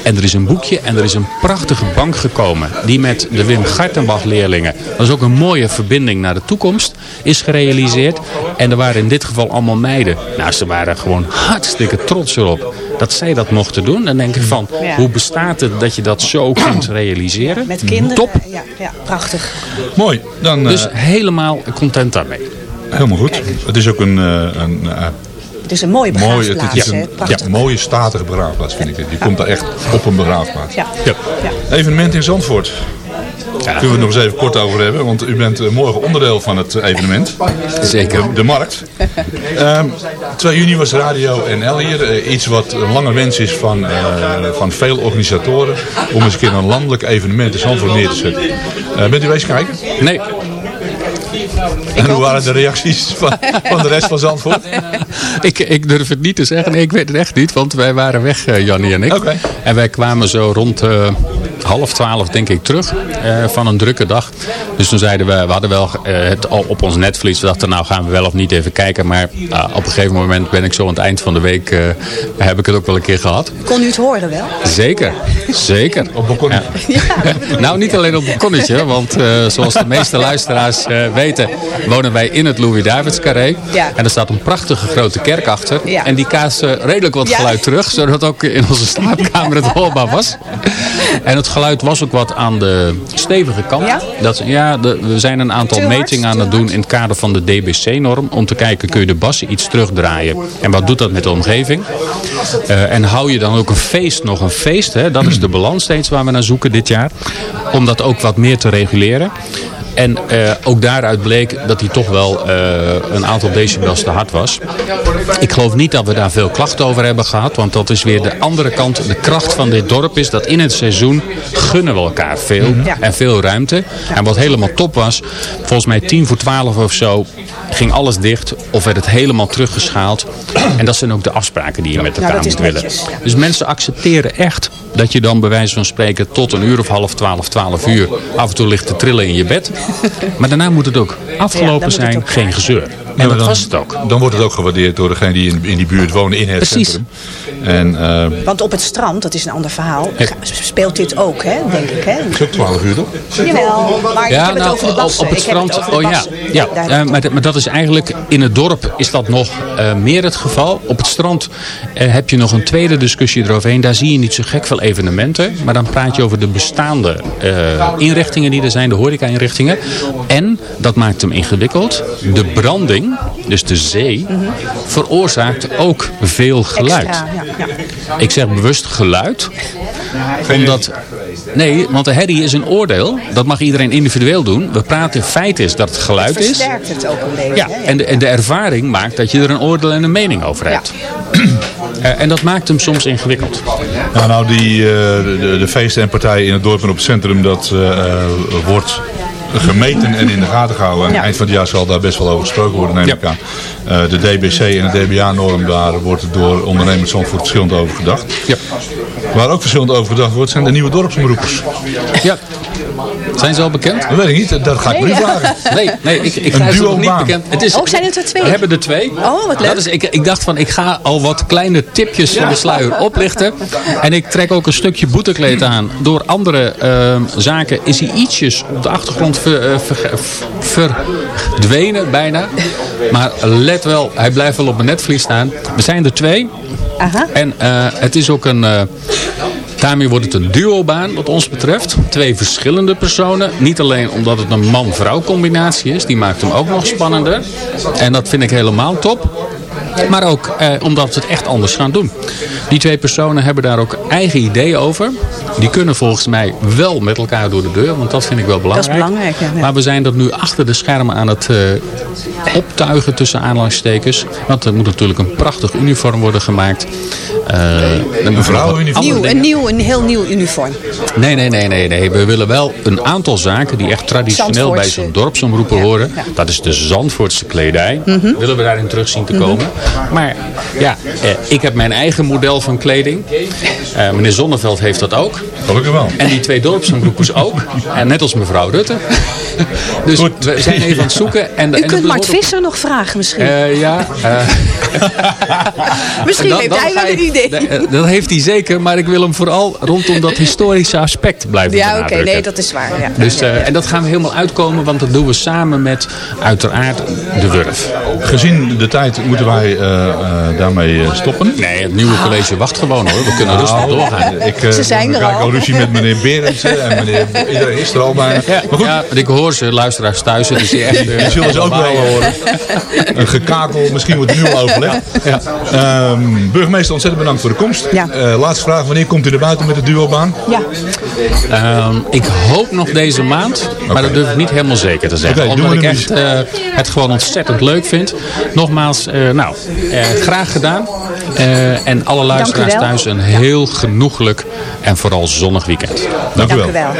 En er is een boekje en er is een prachtige bank gekomen. Die met de Wim Gartenbach leerlingen. Dat is ook een mooie verbinding naar de toekomst. Is gerealiseerd. En er waren in dit geval allemaal meiden. Nou, ze waren gewoon hartstikke trots erop. Dat zij dat mochten doen. Dan denk ik van, Ja. hoe bestaat het dat je dat zo <clears throat> kunt realiseren? Met kinderen. Top. Ja, ja, prachtig. Mooi. Dan, Dus eh, helemaal content daarmee. helemaal goed. Het is ook een, eh, een eh, Het is een mooie mooie, het begraafplaats. is een ja, mooie statige begraafplaats vind ik het. Je komt daar echt op een begraafplaats. Ja. Ja. Evenement in Zandvoort. Daar kunnen we het nog eens even kort over hebben. Want u bent eh, morgen onderdeel van het eh, evenement. Zeker. De, de markt. <laughs> Ehm 2 juni was Radio NL hier. Eh, iets wat een lange wens is van, eh, van veel organisatoren. Om eens een keer een landelijk evenement in Zandvoort neer te zetten. Eh, bent u wezen kijken? Nee, En hoe waren de reacties van, van de rest van Zandvoort? <laughs> ik, ik durf het niet te zeggen. Nee, ik weet het echt niet. Want wij waren weg, eh, Jannie en ik. Oké. En wij kwamen zo rond eh, half twaalf, denk ik, terug eh, van een drukke dag. Dus toen zeiden we, we hadden wel eh, het al op ons netvlies. We dachten, nou gaan we wel of niet even kijken. Maar ah, op een gegeven moment ben ik zo aan het eind van de week, eh, heb ik het ook wel een keer gehad. Kon u het horen wel? Zeker, zeker. Op balkon. <laughs> Nou, niet alleen op balkonnetje, want eh, zoals de meeste luisteraars eh, weten, wonen wij in het Louis-Davids carré. Ja. En er staat een prachtige grote kerk achter. Ja. En die kaast eh, redelijk wat Ja. geluid terug, zodat ook in onze slaapkamer het hoorbaar was. En het geluid was ook wat aan de stevige kant. Ja? Dat, ja, de- we zijn een aantal hard, metingen aan het doen in het kader van de DBC-norm. Om te kijken, kun je de bassen iets terugdraaien? En wat doet dat met de omgeving? Eh, en hou je dan ook een feest nog een feest? Hè? Dat is de balans steeds waar we naar zoeken dit jaar. Om dat ook wat meer te reguleren. En eh, ook daaruit bleek dat hij toch wel eh, een aantal decibels te hard was. Ik geloof niet dat we daar veel klachten over hebben gehad. Want dat is weer de andere kant. De kracht van dit dorp is dat in het seizoen gunnen we elkaar veel. Ja. En veel ruimte. En wat helemaal top was. Volgens mij tien voor twaalf of zo ging alles dicht. Of werd het helemaal teruggeschaald. <clears throat> En dat zijn ook de afspraken die je met elkaar moet willen. netjes, ja. Dus mensen accepteren echt dat je dan bij wijze van spreken tot een uur of half twaalf, twaalf uur af en toe ligt te trillen in je bed. Maar daarna moet het ook afgelopen het zijn, ook geen gezeur. En Ja, maar dat dan- was het ook. Dan wordt het ook gewaardeerd door degene die in, in die buurt wonen in het Precies. centrum. En eh Want op het strand, dat is een ander verhaal, Ja. speelt dit ook, hè, denk ik. Hè? het is ook 12 uur toch? Jawel, maar ik heb het over de nou, op- bassen. op het Ik strand. oh ja, ja. heb eh, ik maar, dat- maar dat is eigenlijk in het dorp is dat nog eh, meer het geval. Op het strand eh, heb je nog een tweede discussie eroverheen. Daar zie je niet zo gek veel evenementen. Maar dan praat je over de bestaande eh, inrichtingen die er zijn, de horeca-inrichtingen. En, dat maakt hem ingewikkeld, de branding, dus de zee, veroorzaakt ook veel geluid. Extra, ja, ja. Ik zeg bewust geluid. Omdat, nee, want de herrie is een oordeel. Dat mag iedereen individueel doen. We praten, feit is dat het geluid is. Versterkt het ook een beetje. Ja, en de, en de ervaring maakt dat je er een oordeel en een mening over hebt. <clears throat> Eh, en dat maakt hem soms ingewikkeld. Nou, nou die, eh, de, feesten en partijen in het dorp en op het centrum, dat eh, wordt gemeten en in de gaten gehouden. En Ja. eind van het jaar zal daar best wel over gesproken worden, neem Ja. ik aan. Eh, de DBC en de DBA-norm, daar wordt door ondernemers Zandvoort verschillend over gedacht. Ja. Waar ook verschillend over gedacht wordt, zijn de nieuwe dorpsomroepers. ja. Zijn ze al bekend? Dat weet ik niet, dat ga ik me nu vragen. Nee, nee ik, ik Een ga ze nog niet bekend. Het is, Oh, zijn het er twee? We hebben er twee. Oh, wat leuk. Dat is, ik, ik dacht van, ik ga al wat kleine tipjes van de sluier oplichten. En ik trek ook een stukje boetekleed aan. Door andere eh, zaken is hij ietsjes op de achtergrond ver, eh, ver- verdwenen bijna. Maar let wel, hij blijft wel op mijn netvlies staan. We zijn er twee. Aha. En eh, het is ook een... eh, Daarmee wordt het een duobaan wat ons betreft. Twee verschillende personen. Niet alleen omdat het een man-vrouw combinatie is. Die maakt hem ook nog spannender. En dat vind ik helemaal top. Maar ook eh, omdat ze het echt anders gaan doen. Die twee personen hebben daar ook eigen ideeën over. Die kunnen volgens mij wel met elkaar door de deur. Want dat vind ik wel belangrijk. Dat is belangrijk, ja. Maar we zijn dat nu achter de schermen aan het eh, optuigen tussen aanlangstekens. Want er moet natuurlijk een prachtig uniform worden gemaakt. Uh, een vrouwenuniform? Nieuw, een, nieuw, een heel nieuw uniform. Nee, nee, nee, nee, nee. We willen wel een aantal zaken die echt traditioneel bij zo'n dorpsomroepen horen. Dat is de Zandvoortse kledij. Mhm. Willen we daarin terug zien te komen. Maar ja, eh, ik heb mijn eigen model van kleding. Eh, meneer Zonneveld heeft dat ook. Gelukkig wel. En die twee dorpsomroepers ook. <laughs> En net als mevrouw Rutte. <laughs> dus we zijn even aan het zoeken. En, U en kunt dat Mart Visser nog vragen misschien. Eh, ja. <laughs> misschien Dan- heeft hij wel een idee. Dat heeft hij zeker, maar ik wil hem vooral rondom dat historische aspect blijven Ja, oké, nee, dat is waar. Ja. Dus, eh, en dat gaan we helemaal uitkomen, want dat doen we samen met uiteraard de Wurf. Gezien de tijd moeten wij eh, eh, daarmee eh, stoppen. Nee, het nieuwe college wacht gewoon hoor. We kunnen rustig Nou, doorgaan. Ik, eh, Ze zijn er krijg ik al. ruzie met meneer Berendsen en meneer, iedereen is er al bijna. Ja, ja, want ik hoor ze, luisteraars thuis. Is hier echt, <laughs> Die zullen ze ook wel horen. <laughs> Een gekakel, misschien wordt er nu al overlegd. Ja. Ehm, burgemeester, ontzettend bedankt voor de komst. Ja. Eh, laatste vraag, wanneer komt u naar buiten met de duobaan? Ja. Ehm, ik hoop nog deze maand, maar dat durf ik niet helemaal zeker te zeggen. Doen omdat ik echt eh, het gewoon ontzettend leuk vind. Nogmaals, eh, nou, eh, graag gedaan. Eh, en alle luisteraars thuis een heel genoeglijk en vooral zonnig weekend. Dank u Dank wel. u wel.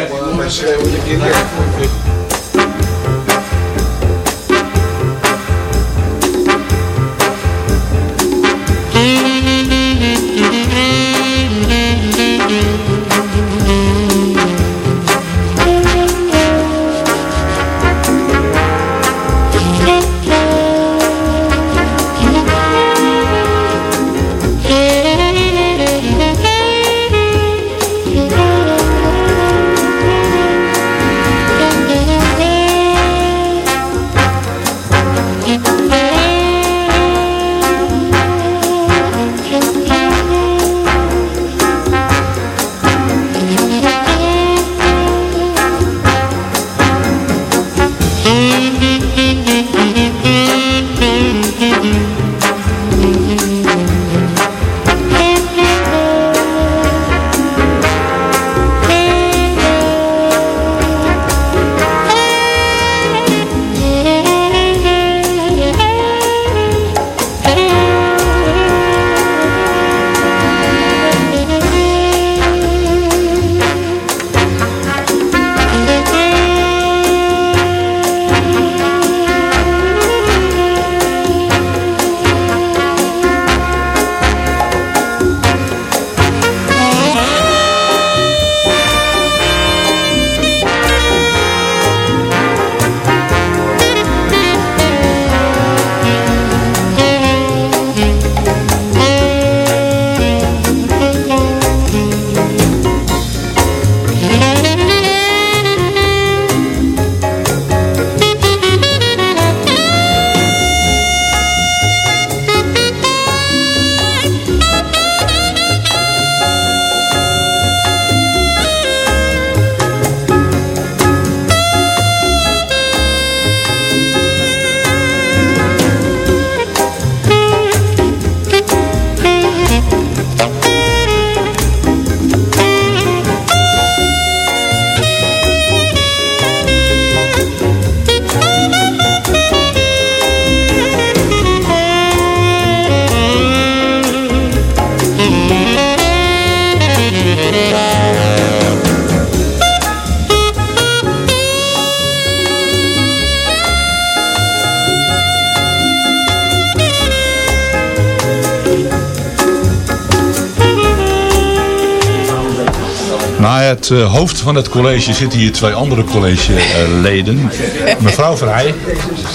Het eh, hoofd van het college zitten hier twee andere collegeleden. Mevrouw Vrij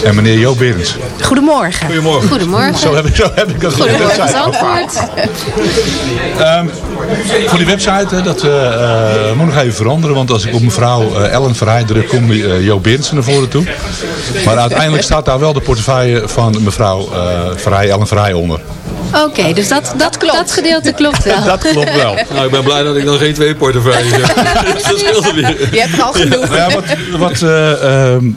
en meneer Joop Berends. Goedemorgen. Goedemorgen. Goedemorgen. Zo heb ik, zo heb ik dat Goedemorgen website Zandvoort. Ehm, voor die website, hè, dat eh, eh, moet nog even veranderen. Want als ik op mevrouw eh, Ellen Verheij druk, komt uh, Joop Berendsen naar voren toe. Maar uiteindelijk staat daar wel de portefeuille van mevrouw eh Verheij, Ellen Verheij onder. Oké, dus dat, dat, klopt. dat gedeelte klopt wel. <laughs> Dat klopt wel. Nou, ik ben blij dat ik dan geen twee portefeuilles heb. <laughs> dat scheelt weer. Je hebt er al genoeg. Ja, wat, wat, eh, ehm,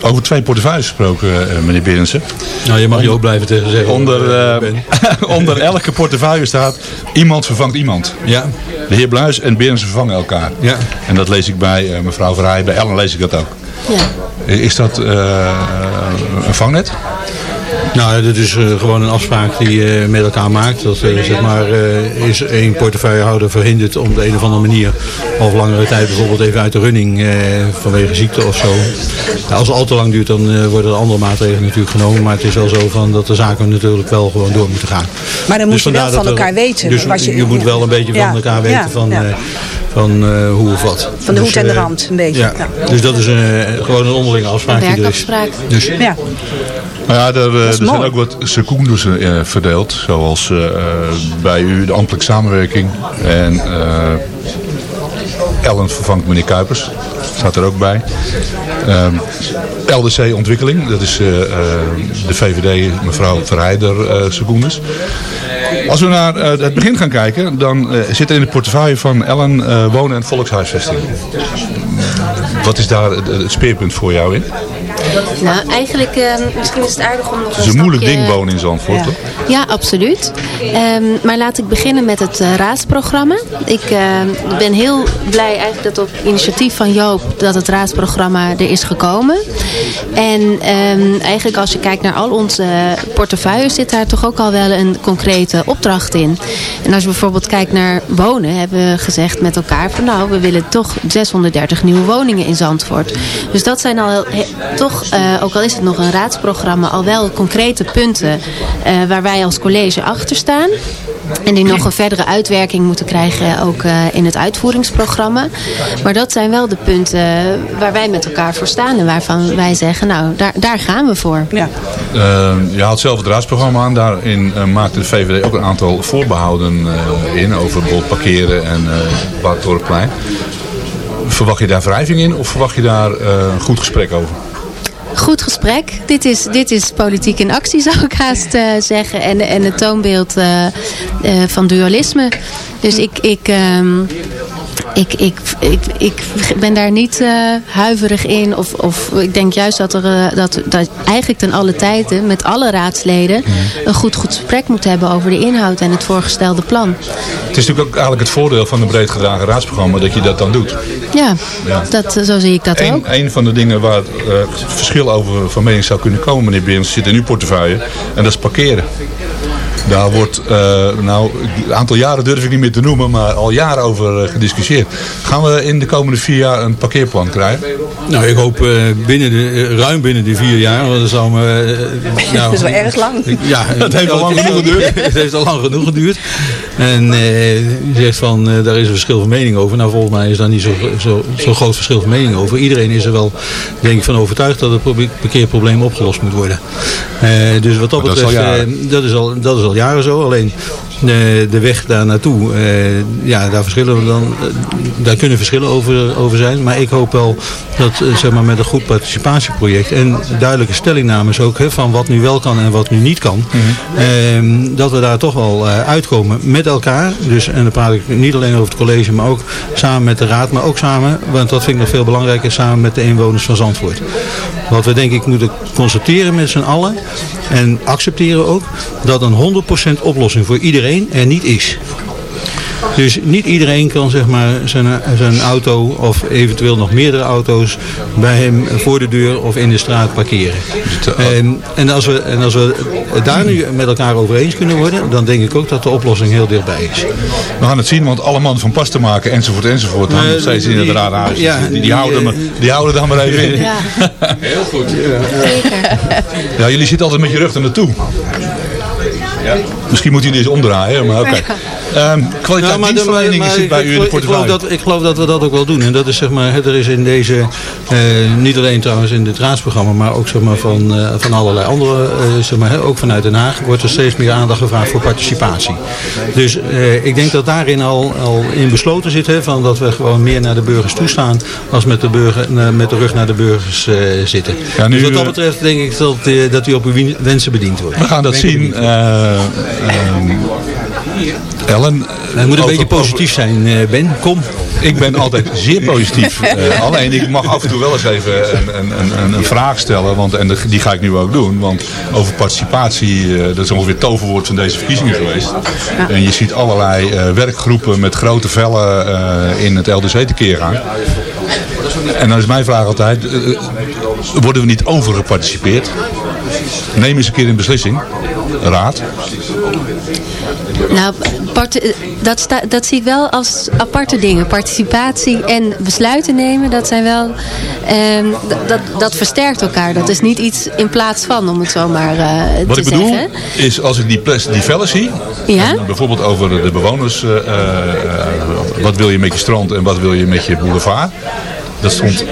Over twee portefeuilles gesproken, uh, meneer Berensen. Nou, je mag je ook blijven tegen zeggen. Onder, uh, <laughs> onder elke portefeuille staat, iemand vervangt iemand. Ja. De heer Bluis en Berensen vervangen elkaar. Ja. En dat lees ik bij uh, mevrouw Verheij, bij Ellen lees ik dat ook. Ja. Is dat een vangnet? Nou, dit is uh, gewoon een afspraak die je met elkaar maakt. Dat uh, zeg maar, is één portefeuillehouder verhinderd om de een of andere manier of langere tijd bijvoorbeeld even uit de running vanwege ziekte of zo. Nou, als het al te lang duurt dan worden er andere maatregelen natuurlijk genomen. Maar het is wel zo van dat de zaken natuurlijk wel gewoon door moeten gaan. Maar dan moet dus je wel van elkaar weten. Dus je, je moet wel een beetje ja, van elkaar weten van, ja. Van hoe of wat. Van de dus, hoed en de rand een beetje. Ja. Dus dat is gewoon een onderlinge afspraak. Een werkafspraak. Dus, ja. Nou ja, er, er zijn ook wat secundussen uh, verdeeld. Zoals uh, bij u de ambtelijke samenwerking. En uh, Ellen vervangt meneer Kuipers. Staat er ook bij. Um, LDC Ontwikkeling. Dat is de VVD mevrouw Verheider secundus. Als we naar het begin gaan kijken. Dan zit er in de portefeuille van Ellen wonen en volkshuisvesting. Wat is daar het speerpunt voor jou in? Nou, eigenlijk, uh, misschien is het aardig om nog Het is een moeilijk ding wonen in Zandvoort, ja. toch? Ja, absoluut. Um, maar laat ik beginnen met het uh, raadsprogramma. Ik uh, ben heel blij eigenlijk dat op initiatief van Joop dat het raadsprogramma er is gekomen. En um, eigenlijk als je kijkt naar al onze portefeuilles zit daar toch ook al wel een concrete opdracht in. En als je bijvoorbeeld kijkt naar wonen, hebben we gezegd met elkaar van nou, we willen toch 630 nieuwe woningen in Zandvoort. Dus dat zijn al toch, uh, ook al is het nog een raadsprogramma, al wel concrete punten uh, waar wij als college achter staan. En die nog een verdere uitwerking moeten krijgen ook uh, in het uitvoeringsprogramma. Maar dat zijn wel de punten waar wij met elkaar voor staan. En waarvan wij zeggen, nou, daar, daar gaan we voor. Ja. Uh, je haalt zelf het raadsprogramma aan. Daarin uh, maakte de VVD ook een aantal voorbehouden in. Over bijvoorbeeld parkeren en uh. Verwacht je daar wrijving in of verwacht je daar een goed gesprek over? Goed gesprek. Dit is, dit is politiek in actie, <laughs> zou ik haast uh, zeggen. En, en het toonbeeld uh, uh, van dualisme. Dus ik... ik um, ik, ik, ik, ik ben daar niet huiverig in. Of, of ik denk juist dat er dat, dat eigenlijk ten alle tijden met alle raadsleden een goed, goed gesprek moet hebben over de inhoud en het voorgestelde plan. Het is natuurlijk ook eigenlijk het voordeel van een breed gedragen raadsprogramma dat je dat dan doet. Ja, ja. Dat, zo zie ik dat Eén, ook. Een van de dingen waar uh, verschil over van mening zou kunnen komen, meneer Beerens, zit in uw portefeuille. En dat is parkeren. Daar wordt, uh, nou, een aantal jaren durf ik niet meer te noemen, maar al jaren over uh, gediscussieerd. Gaan we in de komende vier jaar een parkeerplan krijgen? Nou, ik hoop uh, binnen de, ruim binnen die vier jaar. Want dat, zou me, nou, <laughs> dat is wel erg lang. <laughs> Ja, <laughs> het heeft al lang genoeg geduurd. het heeft al lang genoeg geduurd. En je zegt van, daar is een verschil van mening over. Nou, volgens mij is daar niet zo'n zo, zo groot verschil van mening over. Iedereen is er wel, denk ik, van overtuigd dat het parkeerprobleem opgelost moet worden. dus wat dat betreft, dat is al, dat is al jaren zo. Alleen de, de weg daar naartoe, uh, ja, daar verschillen we dan, uh, daar kunnen verschillen over, over zijn. Maar ik hoop wel dat zeg maar met een goed participatieproject en duidelijke stellingnames ook hè, van wat nu wel kan en wat nu niet kan. Mm -hmm. dat we daar toch wel uitkomen met elkaar. Dus, en dan praat ik niet alleen over het college, maar ook samen met de raad, maar ook samen, want dat vind ik nog veel belangrijker, samen met de inwoners van Zandvoort. Wat we denk ik moeten constateren met z'n allen en accepteren ook, dat een 100% oplossing voor iedereen er niet is. Dus niet iedereen kan zeg maar zijn, zijn auto of eventueel nog meerdere auto's bij hem voor de deur of in de straat parkeren. En, en, als, we, en als we het daar nu met elkaar over eens kunnen worden, dan denk ik ook dat de oplossing heel dichtbij is. We gaan het zien, want alle mannen van pas te maken enzovoort enzovoort, dan nog steeds in het raadhuis. Ja, die, die, die, houden me, die houden dan maar even in. Ja. <laughs> Heel goed. Zeker. Ja, jullie zitten altijd met je rug er naartoe. Ja. Misschien moet hij deze omdraaien, maar oké. Okay. Um, kwaliteit ja, maar dienstverlening maar, maar, zit bij u in de portefeuille. Ik geloof, dat, ik geloof dat we dat ook wel doen. En dat is zeg maar, er is in deze, uh, niet alleen trouwens in dit raadsprogramma, maar ook zeg maar, van, uh, van allerlei andere, uh, zeg maar, ook vanuit Den Haag, wordt er steeds meer aandacht gevraagd voor participatie. Dus ik denk dat daarin al, al in besloten zit, hè, van dat we gewoon meer naar de burgers toestaan, als met de, burger, met de rug naar de burgers zitten. Ja, nu, dus wat dat betreft denk ik dat, dat die op uw wensen bediend wordt. We gaan dat zien. Ellen, het moet een beetje positief zijn, Ben. Kom. ik ben altijd zeer positief. Uh, <laughs> alleen ik mag af en toe wel eens even een, een, een, een vraag stellen. Want, en die ga ik nu ook doen. Want over participatie, uh, dat is ongeveer het toverwoord van deze verkiezingen geweest. Ja. En je ziet allerlei uh, werkgroepen met grote vellen in het LDC tekeer gaan. En dan is mijn vraag altijd, worden we niet overgeparticipeerd? Neem eens een keer een beslissing, raad. Nou, dat, sta, dat zie ik wel als aparte dingen. Participatie en besluiten nemen, dat zijn wel... Eh, dat, dat versterkt elkaar. Dat is niet iets in plaats van, om het zo maar uh, te zeggen. Wat ik bedoel, is als ik die, die vellen zie... Ja? bijvoorbeeld over de bewoners... Uh, wat wil je met je strand en wat wil je met je boulevard... Dat stond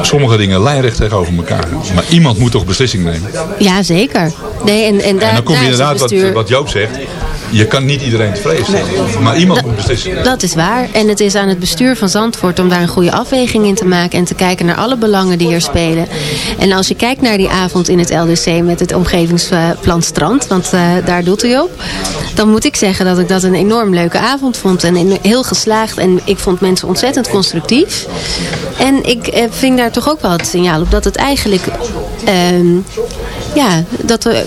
sommige dingen lijnrecht tegenover elkaar. Maar iemand moet toch beslissing nemen? Ja, zeker. Nee, en, en, daar, en dan kom je inderdaad, wat, wat Joop zegt, je kan niet iedereen tevreden stellen. Maar iemand moet beslissen. Dat is waar. En het is aan het bestuur van Zandvoort om daar een goede afweging in te maken. En te kijken naar alle belangen die er spelen. En als je kijkt naar die avond in het LDC met het omgevingsplan Strand. Want uh, daar doet u op. Dan moet ik zeggen dat ik dat een enorm leuke avond vond. En heel geslaagd. En ik vond mensen ontzettend constructief. En ik eh, ving daar toch ook wel het signaal op dat het eigenlijk... Uh, ja, dat er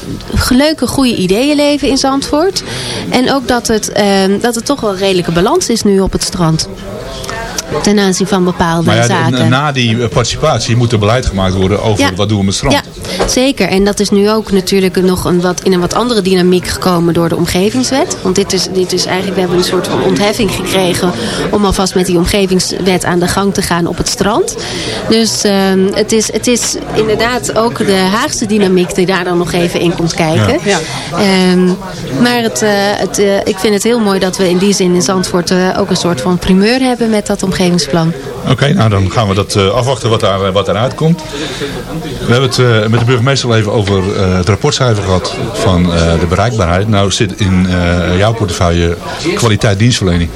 leuke, goede ideeën leven in Zandvoort. En ook dat het, uh, dat het toch wel redelijke balans is nu op het strand ten aanzien van bepaalde maar ja, zaken. Na die participatie moet er beleid gemaakt worden over ja. wat doen we met strand. Ja, zeker. En dat is nu ook natuurlijk nog een wat, in een wat andere dynamiek gekomen door de omgevingswet. Want dit is, dit is eigenlijk, we hebben een soort van ontheffing gekregen om alvast met die omgevingswet aan de gang te gaan op het strand. Dus uh, het, is, het is inderdaad ook de Haagse dynamiek die daar dan nog even in komt kijken. Ja. Um, maar het, uh, het, uh, ik vind het heel mooi dat we in die zin in Zandvoort uh, ook een soort van primeur hebben met dat omgevingsplan. Oké, okay, nou dan gaan we dat uh, afwachten wat, daar, wat eruit komt. We hebben het uh, met de burgemeester al even over uh, het rapportcijfer gehad van de bereikbaarheid. Nou zit in jouw portefeuille kwaliteit dienstverlening.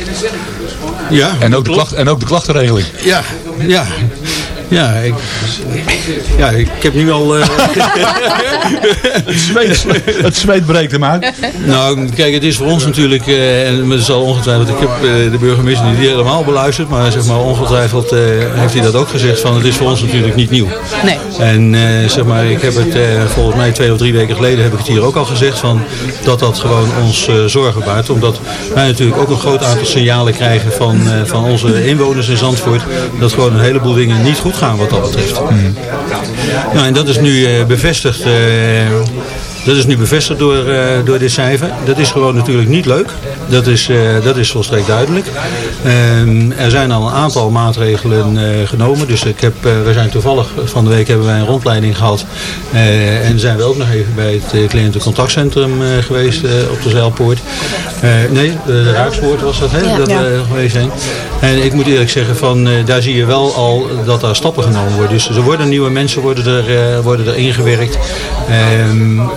Ja, en ook, de klacht, en ook de klachtenregeling. Ja, ja. Ja, ik, ja, ik heb nu al... <laughs> Uh... het, zweet, het zweet breekt hem uit. Nou, kijk, het is voor ons natuurlijk... Uh, en het zal ongetwijfeld... Ik heb uh, de burgemeester niet helemaal beluisterd. Maar zeg maar, ongetwijfeld heeft hij dat ook gezegd. Van, het is voor ons natuurlijk niet nieuw. Nee. En zeg maar, ik heb het volgens mij twee of drie weken geleden... heb ik het hier ook al gezegd. Van, dat dat gewoon ons zorgen baart. Omdat wij natuurlijk ook een groot aantal signalen krijgen... van, van onze inwoners in Zandvoort. Dat gewoon een heleboel dingen niet goed gaan wat dat betreft. Mm. Nou, en dat is nu uh, bevestigd. Dat is nu bevestigd door, uh, door dit cijfer. Dat is gewoon natuurlijk niet leuk. Dat is, uh, dat is volstrekt duidelijk. Um, er zijn al een aantal maatregelen uh, genomen. Dus ik heb, we zijn toevallig van de week hebben wij een rondleiding gehad. en zijn we ook nog even bij het cliëntencontactcentrum geweest op de Zeilpoort. nee, de Ruikspoort was dat, hè? Ja, dat ja. we geweest zijn. En ik moet eerlijk zeggen, van, daar zie je wel al dat daar stappen genomen worden. Dus er worden nieuwe mensen worden er, worden er ingewerkt. Um,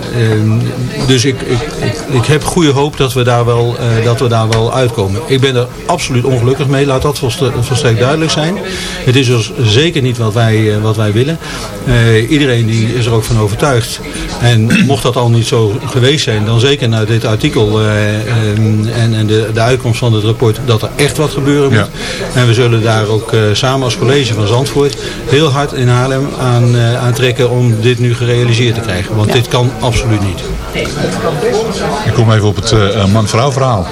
dus ik, ik, ik, ik, heb goede hoop dat we, daar wel, uh, dat we daar wel uitkomen. Ik ben er absoluut ongelukkig mee, laat dat volstrekt duidelijk zijn. Het is dus zeker niet wat wij, uh, wat wij willen. Uh, iedereen die is er ook van overtuigd. En mocht dat al niet zo geweest zijn, dan zeker naar dit artikel um, en, en de, de uitkomst van het rapport, dat er echt wat gebeuren moet. Ja. En we zullen daar ook samen als college van Zandvoort heel hard in Haarlem aan, aan trekken om dit nu gerealiseerd te krijgen. Want ja. dit kan absoluut absoluut niet. Ik kom even op het uh, man-vrouw verhaal.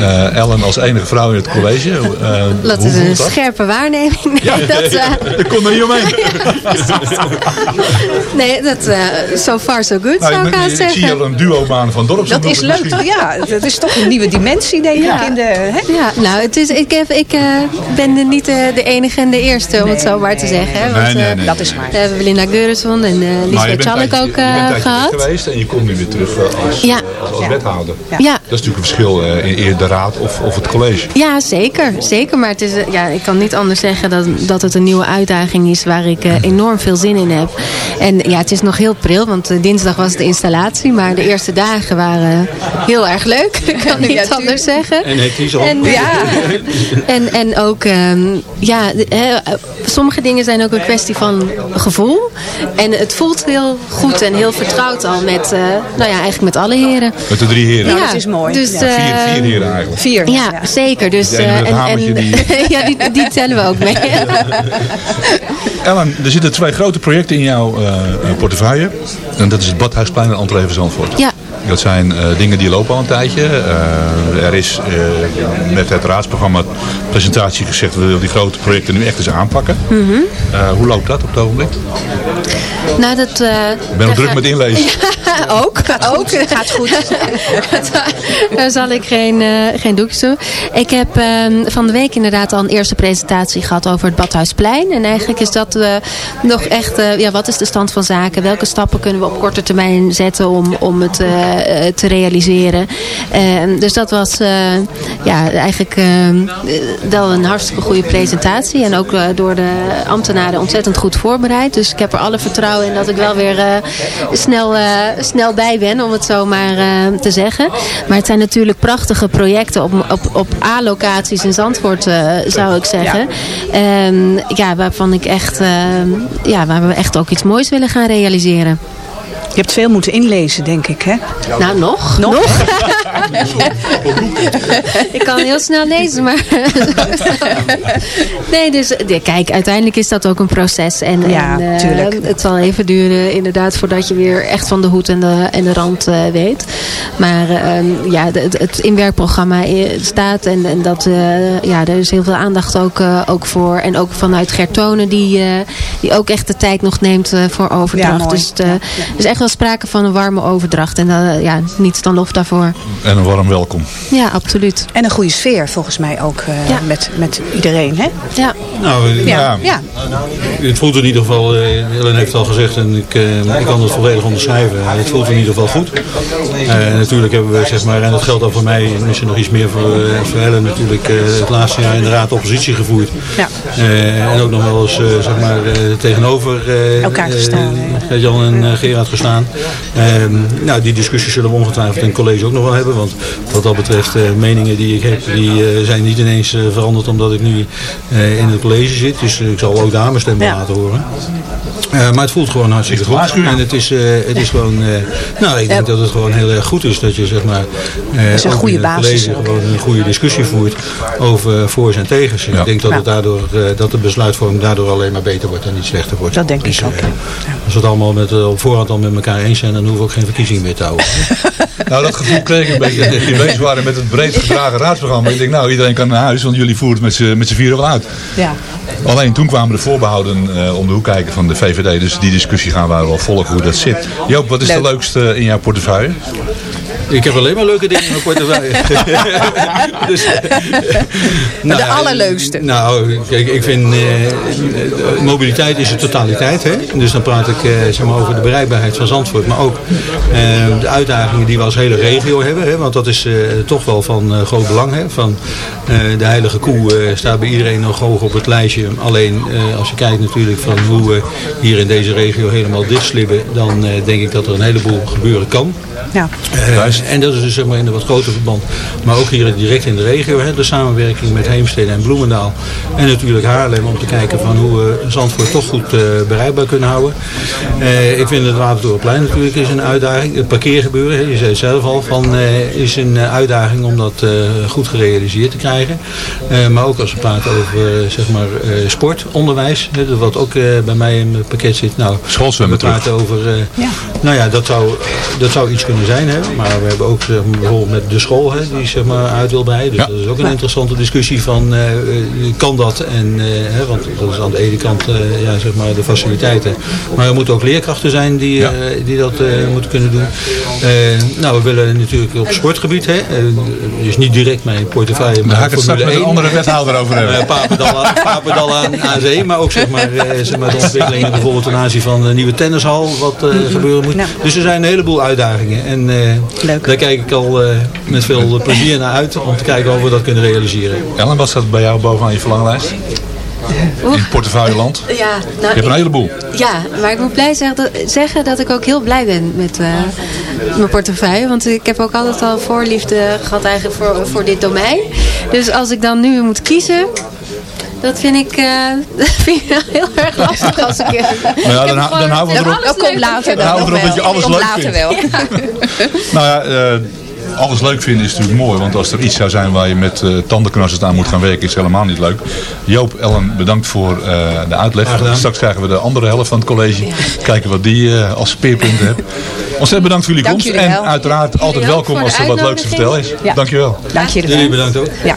Uh, Ellen als enige vrouw in het college. Uh, dat is een dat? scherpe waarneming. Ja, <laughs> dat, uh, ik kon er niet omheen. <laughs> nee, dat so far so good nou, zou ik zeggen. Ik zie al een duo-baan van dorps. Dat is leuk, toch? Ja, dat is toch een nieuwe dimensie, denk ja. ik. In de, hè? Ja, nou, het is, ik, heb, ik ben niet de, de, enige en de eerste, om nee, het zo maar te zeggen. Hè? Want, nee, nee, nee, dat is waar. We hebben Linda Geurensson en uh, Lisbeth Chalk ook gehad. geweest en je komt nu weer terug als, ja. als, als wethouder. Ja. Dat is natuurlijk een verschil in de raad of, of het college. Ja, zeker. zeker. Maar het is, ja, ik kan niet anders zeggen dat, dat het een nieuwe uitdaging is waar ik enorm veel zin in heb. En ja, het is nog heel pril, want dinsdag was de installatie. Maar de eerste dagen waren heel erg leuk. <laughs> Ik kan niet ja, anders zeggen. En hectisch ook. En, ja. <laughs> en, en ook, um, ja, sommige dingen zijn ook een kwestie van gevoel. En het voelt heel goed en heel vertrouwd al met, nou ja, eigenlijk met alle heren. Met de drie heren. Ja, dat is mooi. Dus, ja. vier, vier heren eigenlijk. Vier. Ja, zeker. Dus, eh, met het en, hamertje en, die- <laughs> ja, die, die tellen we ook mee. <laughs> Ellen, er zitten twee grote projecten in jouw eh, eh, portefeuille. En dat is het Badhuisplein en Entree van Zandvoort. Ja. Dat zijn eh, dingen die lopen al een tijdje. Eh, er is eh, met het raadsprogramma presentatie gezegd... we willen die grote projecten nu echt eens aanpakken. Mhm. Eh, hoe loopt dat op het ogenblik? Nou, dat... eh, Ik ben nog druk met inlezen. <laughs> ook. ook. Gaat goed. <laughs> Daar zal ik geen, eh, geen doekjes doen. Ik heb ehm, van de week inderdaad al een eerste presentatie gehad over het Badhuisplein. En eigenlijk is dat eh, nog echt, eh, ja, wat is de stand van zaken? Welke stappen kunnen we op korte termijn zetten om, om het te realiseren? Ehm, dus dat was eh, ja, eigenlijk ehm, eh, wel een hartstikke goede presentatie. En ook eh, door de ambtenaren ontzettend goed voorbereid. Dus ik heb er alle vertrouwen in dat ik wel weer eh, snel, eh, snel bij ben, om het zo maar eh, te zeggen. Maar het zijn natuurlijk prachtige projecten op, op, op A-locaties in Zandvoort, eh, zou ik zeggen. Ehm, ja, waarvan ik echt, ja, waar we echt ook iets moois willen gaan realiseren. Je hebt veel moeten inlezen, denk ik, hè? Nou, nog. Nog? <laughs> <laughs> <laughs> ik kan heel snel lezen, maar... nee, dus kijk, uiteindelijk is dat ook een proces. En, Ja, en, eh, tuurlijk. Het zal even duren, inderdaad, voordat je weer echt van de hoed en de, en de rand eh, weet. Maar eh, ja, het, het inwerkprogramma staat en, en dat, eh, ja, er is heel veel aandacht ook, eh, ook voor. En ook vanuit Gertone, die, eh, die ook echt de tijd nog neemt eh, voor overdracht. dus het, er is echt wel sprake van een warme overdracht. En ja, niets dan lof daarvoor. En een warm welkom. Ja, absoluut. En een goede sfeer, volgens mij ook, eh, Ja. met, met iedereen, hè? Ja. Nou, eh, Ja. ja. Het voelt in ieder geval, eh Ellen heeft het al gezegd en ik, eh, ik kan het volledig onderschrijven. Het voelt in ieder geval goed. Eh, natuurlijk hebben we, zeg maar, en dat geldt ook voor mij, en misschien nog iets meer voor, eh, voor Ellen natuurlijk, eh, het laatste jaar in de raad oppositie gevoerd. Ja. Eh, en ook nog wel eens, zeg maar, eh, tegenover eh, Elkaar gestaan, Jan en eh, Gerard gestaan. Ehm, nou, die discussie zullen we ongetwijfeld in het college ook nog wel hebben, want wat dat betreft, eh, meningen die ik heb, die eh, zijn niet ineens eh, veranderd omdat ik nu eh, in het college zit. Dus ik zal ook daar mijn stem Ja. laten horen. Eh, maar het voelt gewoon hartstikke goed. En het is, eh, het is gewoon, eh, nou ik denk dat het gewoon heel erg goed is dat je zeg maar eh, is een goede in het basis college ook. gewoon een goede discussie voert over voor's en tegens. Ik denk dat, het daardoor, eh, dat de besluitvorming daardoor alleen maar beter wordt en niet slechter wordt. Dat denk Dus, ik ook. Als we het allemaal met, op voorhand al met elkaar eens zijn, dan hoeven we ook geen verkiezingen meer te houden. <laughs> Nou, dat gevoel kreeg ik een beetje jullie bezig waren met het breed gedragen raadsprogramma. Ik denk, nou, iedereen kan naar huis, want jullie voeren het met z'n- vieren wel uit. Ja. Alleen toen kwamen de voorbehouden eh, om de hoek kijken van de VVD. Dus die discussie gaan we wel volgen hoe dat zit. Joop, wat is de Leuk. leukste in jouw portefeuille? Ik heb alleen maar leuke dingen in mijn portefeuille. dus, de allerleukste. Nou, kijk, ik vind eh, eh, mobiliteit is de totaliteit. Hè? Dus dan praat ik eh, zeg maar over de bereikbaarheid van Zandvoort. Maar ook eh, de uitdagingen die we als hele regio hebben. Hè? Want dat is eh, toch wel van eh, groot belang. Hè? Van, eh, de heilige koe eh, staat bij iedereen nog hoog op het lijstje. Alleen eh, als je kijkt natuurlijk van hoe we hier in deze regio helemaal dichtslibben. Dan eh, denk ik dat er een heleboel gebeuren kan. Ja. En dat is dus zeg maar in een wat groter verband. Maar ook hier direct in de regio. Hè, de samenwerking met Heemstede en Bloemendaal. En natuurlijk Haarlem om te kijken van hoe we Zandvoort toch goed eh, bereikbaar kunnen houden. Eh, ik vind het Watertorenplein natuurlijk is een uitdaging. Het parkeergebeuren, hè, je zei het zelf al, van, eh, is een uitdaging om dat eh, goed gerealiseerd te krijgen. Eh, maar ook als we praten over zeg maar, eh, sport, onderwijs. Hè, wat ook eh, bij mij in het pakket zit. Nou, Schoolzwemmen we praten over... eh, Ja. nou ja, dat zou, dat zou iets kunnen zijn. Hè? Maar we hebben ook zeg maar, bijvoorbeeld met de school hè, die zeg maar, uit wil breiden. Dus Ja. dat is ook een interessante discussie van eh, eh, kan dat? En, eh, hè, want dat is aan de ene kant eh, ja, zeg maar de faciliteiten. Maar er moeten ook leerkrachten zijn die, Ja. die dat eh, moeten kunnen doen. Nou, we willen natuurlijk op sportgebied. Hè, dus niet direct mijn portefeuille, Daar maar ga ik Formule met een 1. andere wethouder over hebben. Eh, Papendal aan- Papendal aan, aan zee, maar ook zeg maar, eh, zeg maar de ontwikkelingen bijvoorbeeld ten aanzien van een nieuwe tennishal, wat eh, gebeuren moet. Ja. Dus er zijn een heleboel uitdagingen en eh, Leuk. daar kijk ik al eh, met veel plezier naar uit om te kijken of we dat kunnen realiseren. Ellen, wat staat bij jou bovenaan je verlanglijst? In portefeuilleland? Ja, Je nou, hebt een heleboel. Ja, maar ik moet blij zeggen dat, zeggen dat ik ook heel blij ben met eh, mijn portefeuille. Want ik heb ook altijd al voorliefde gehad eigenlijk voor, voor dit domein. Dus als ik dan nu moet kiezen... Dat vind ik, eh, <laughs> dat vind ik heel erg lastig als ik... <laughs> Nou ja, ik dan, dan houden we erop. Dat komt later Dan houden we erop dat je alles leuk later vindt. wel. <laughs> Nou ja, eh, alles leuk vinden is natuurlijk mooi. Want als er iets zou zijn waar je met uh, tandenknassers aan moet gaan werken, is het helemaal niet leuk. Joop, Ellen, bedankt voor uh, de uitleg. Straks krijgen we de andere helft van het college. Kijken wat die uh, als speerpunten heeft. Ontzettend bedankt voor jullie Dank komst. jullie en uiteraard altijd welkom als er wat leuks te vertellen is. Ja. Dankjewel. Dank je Jullie bedankt ook. Ja.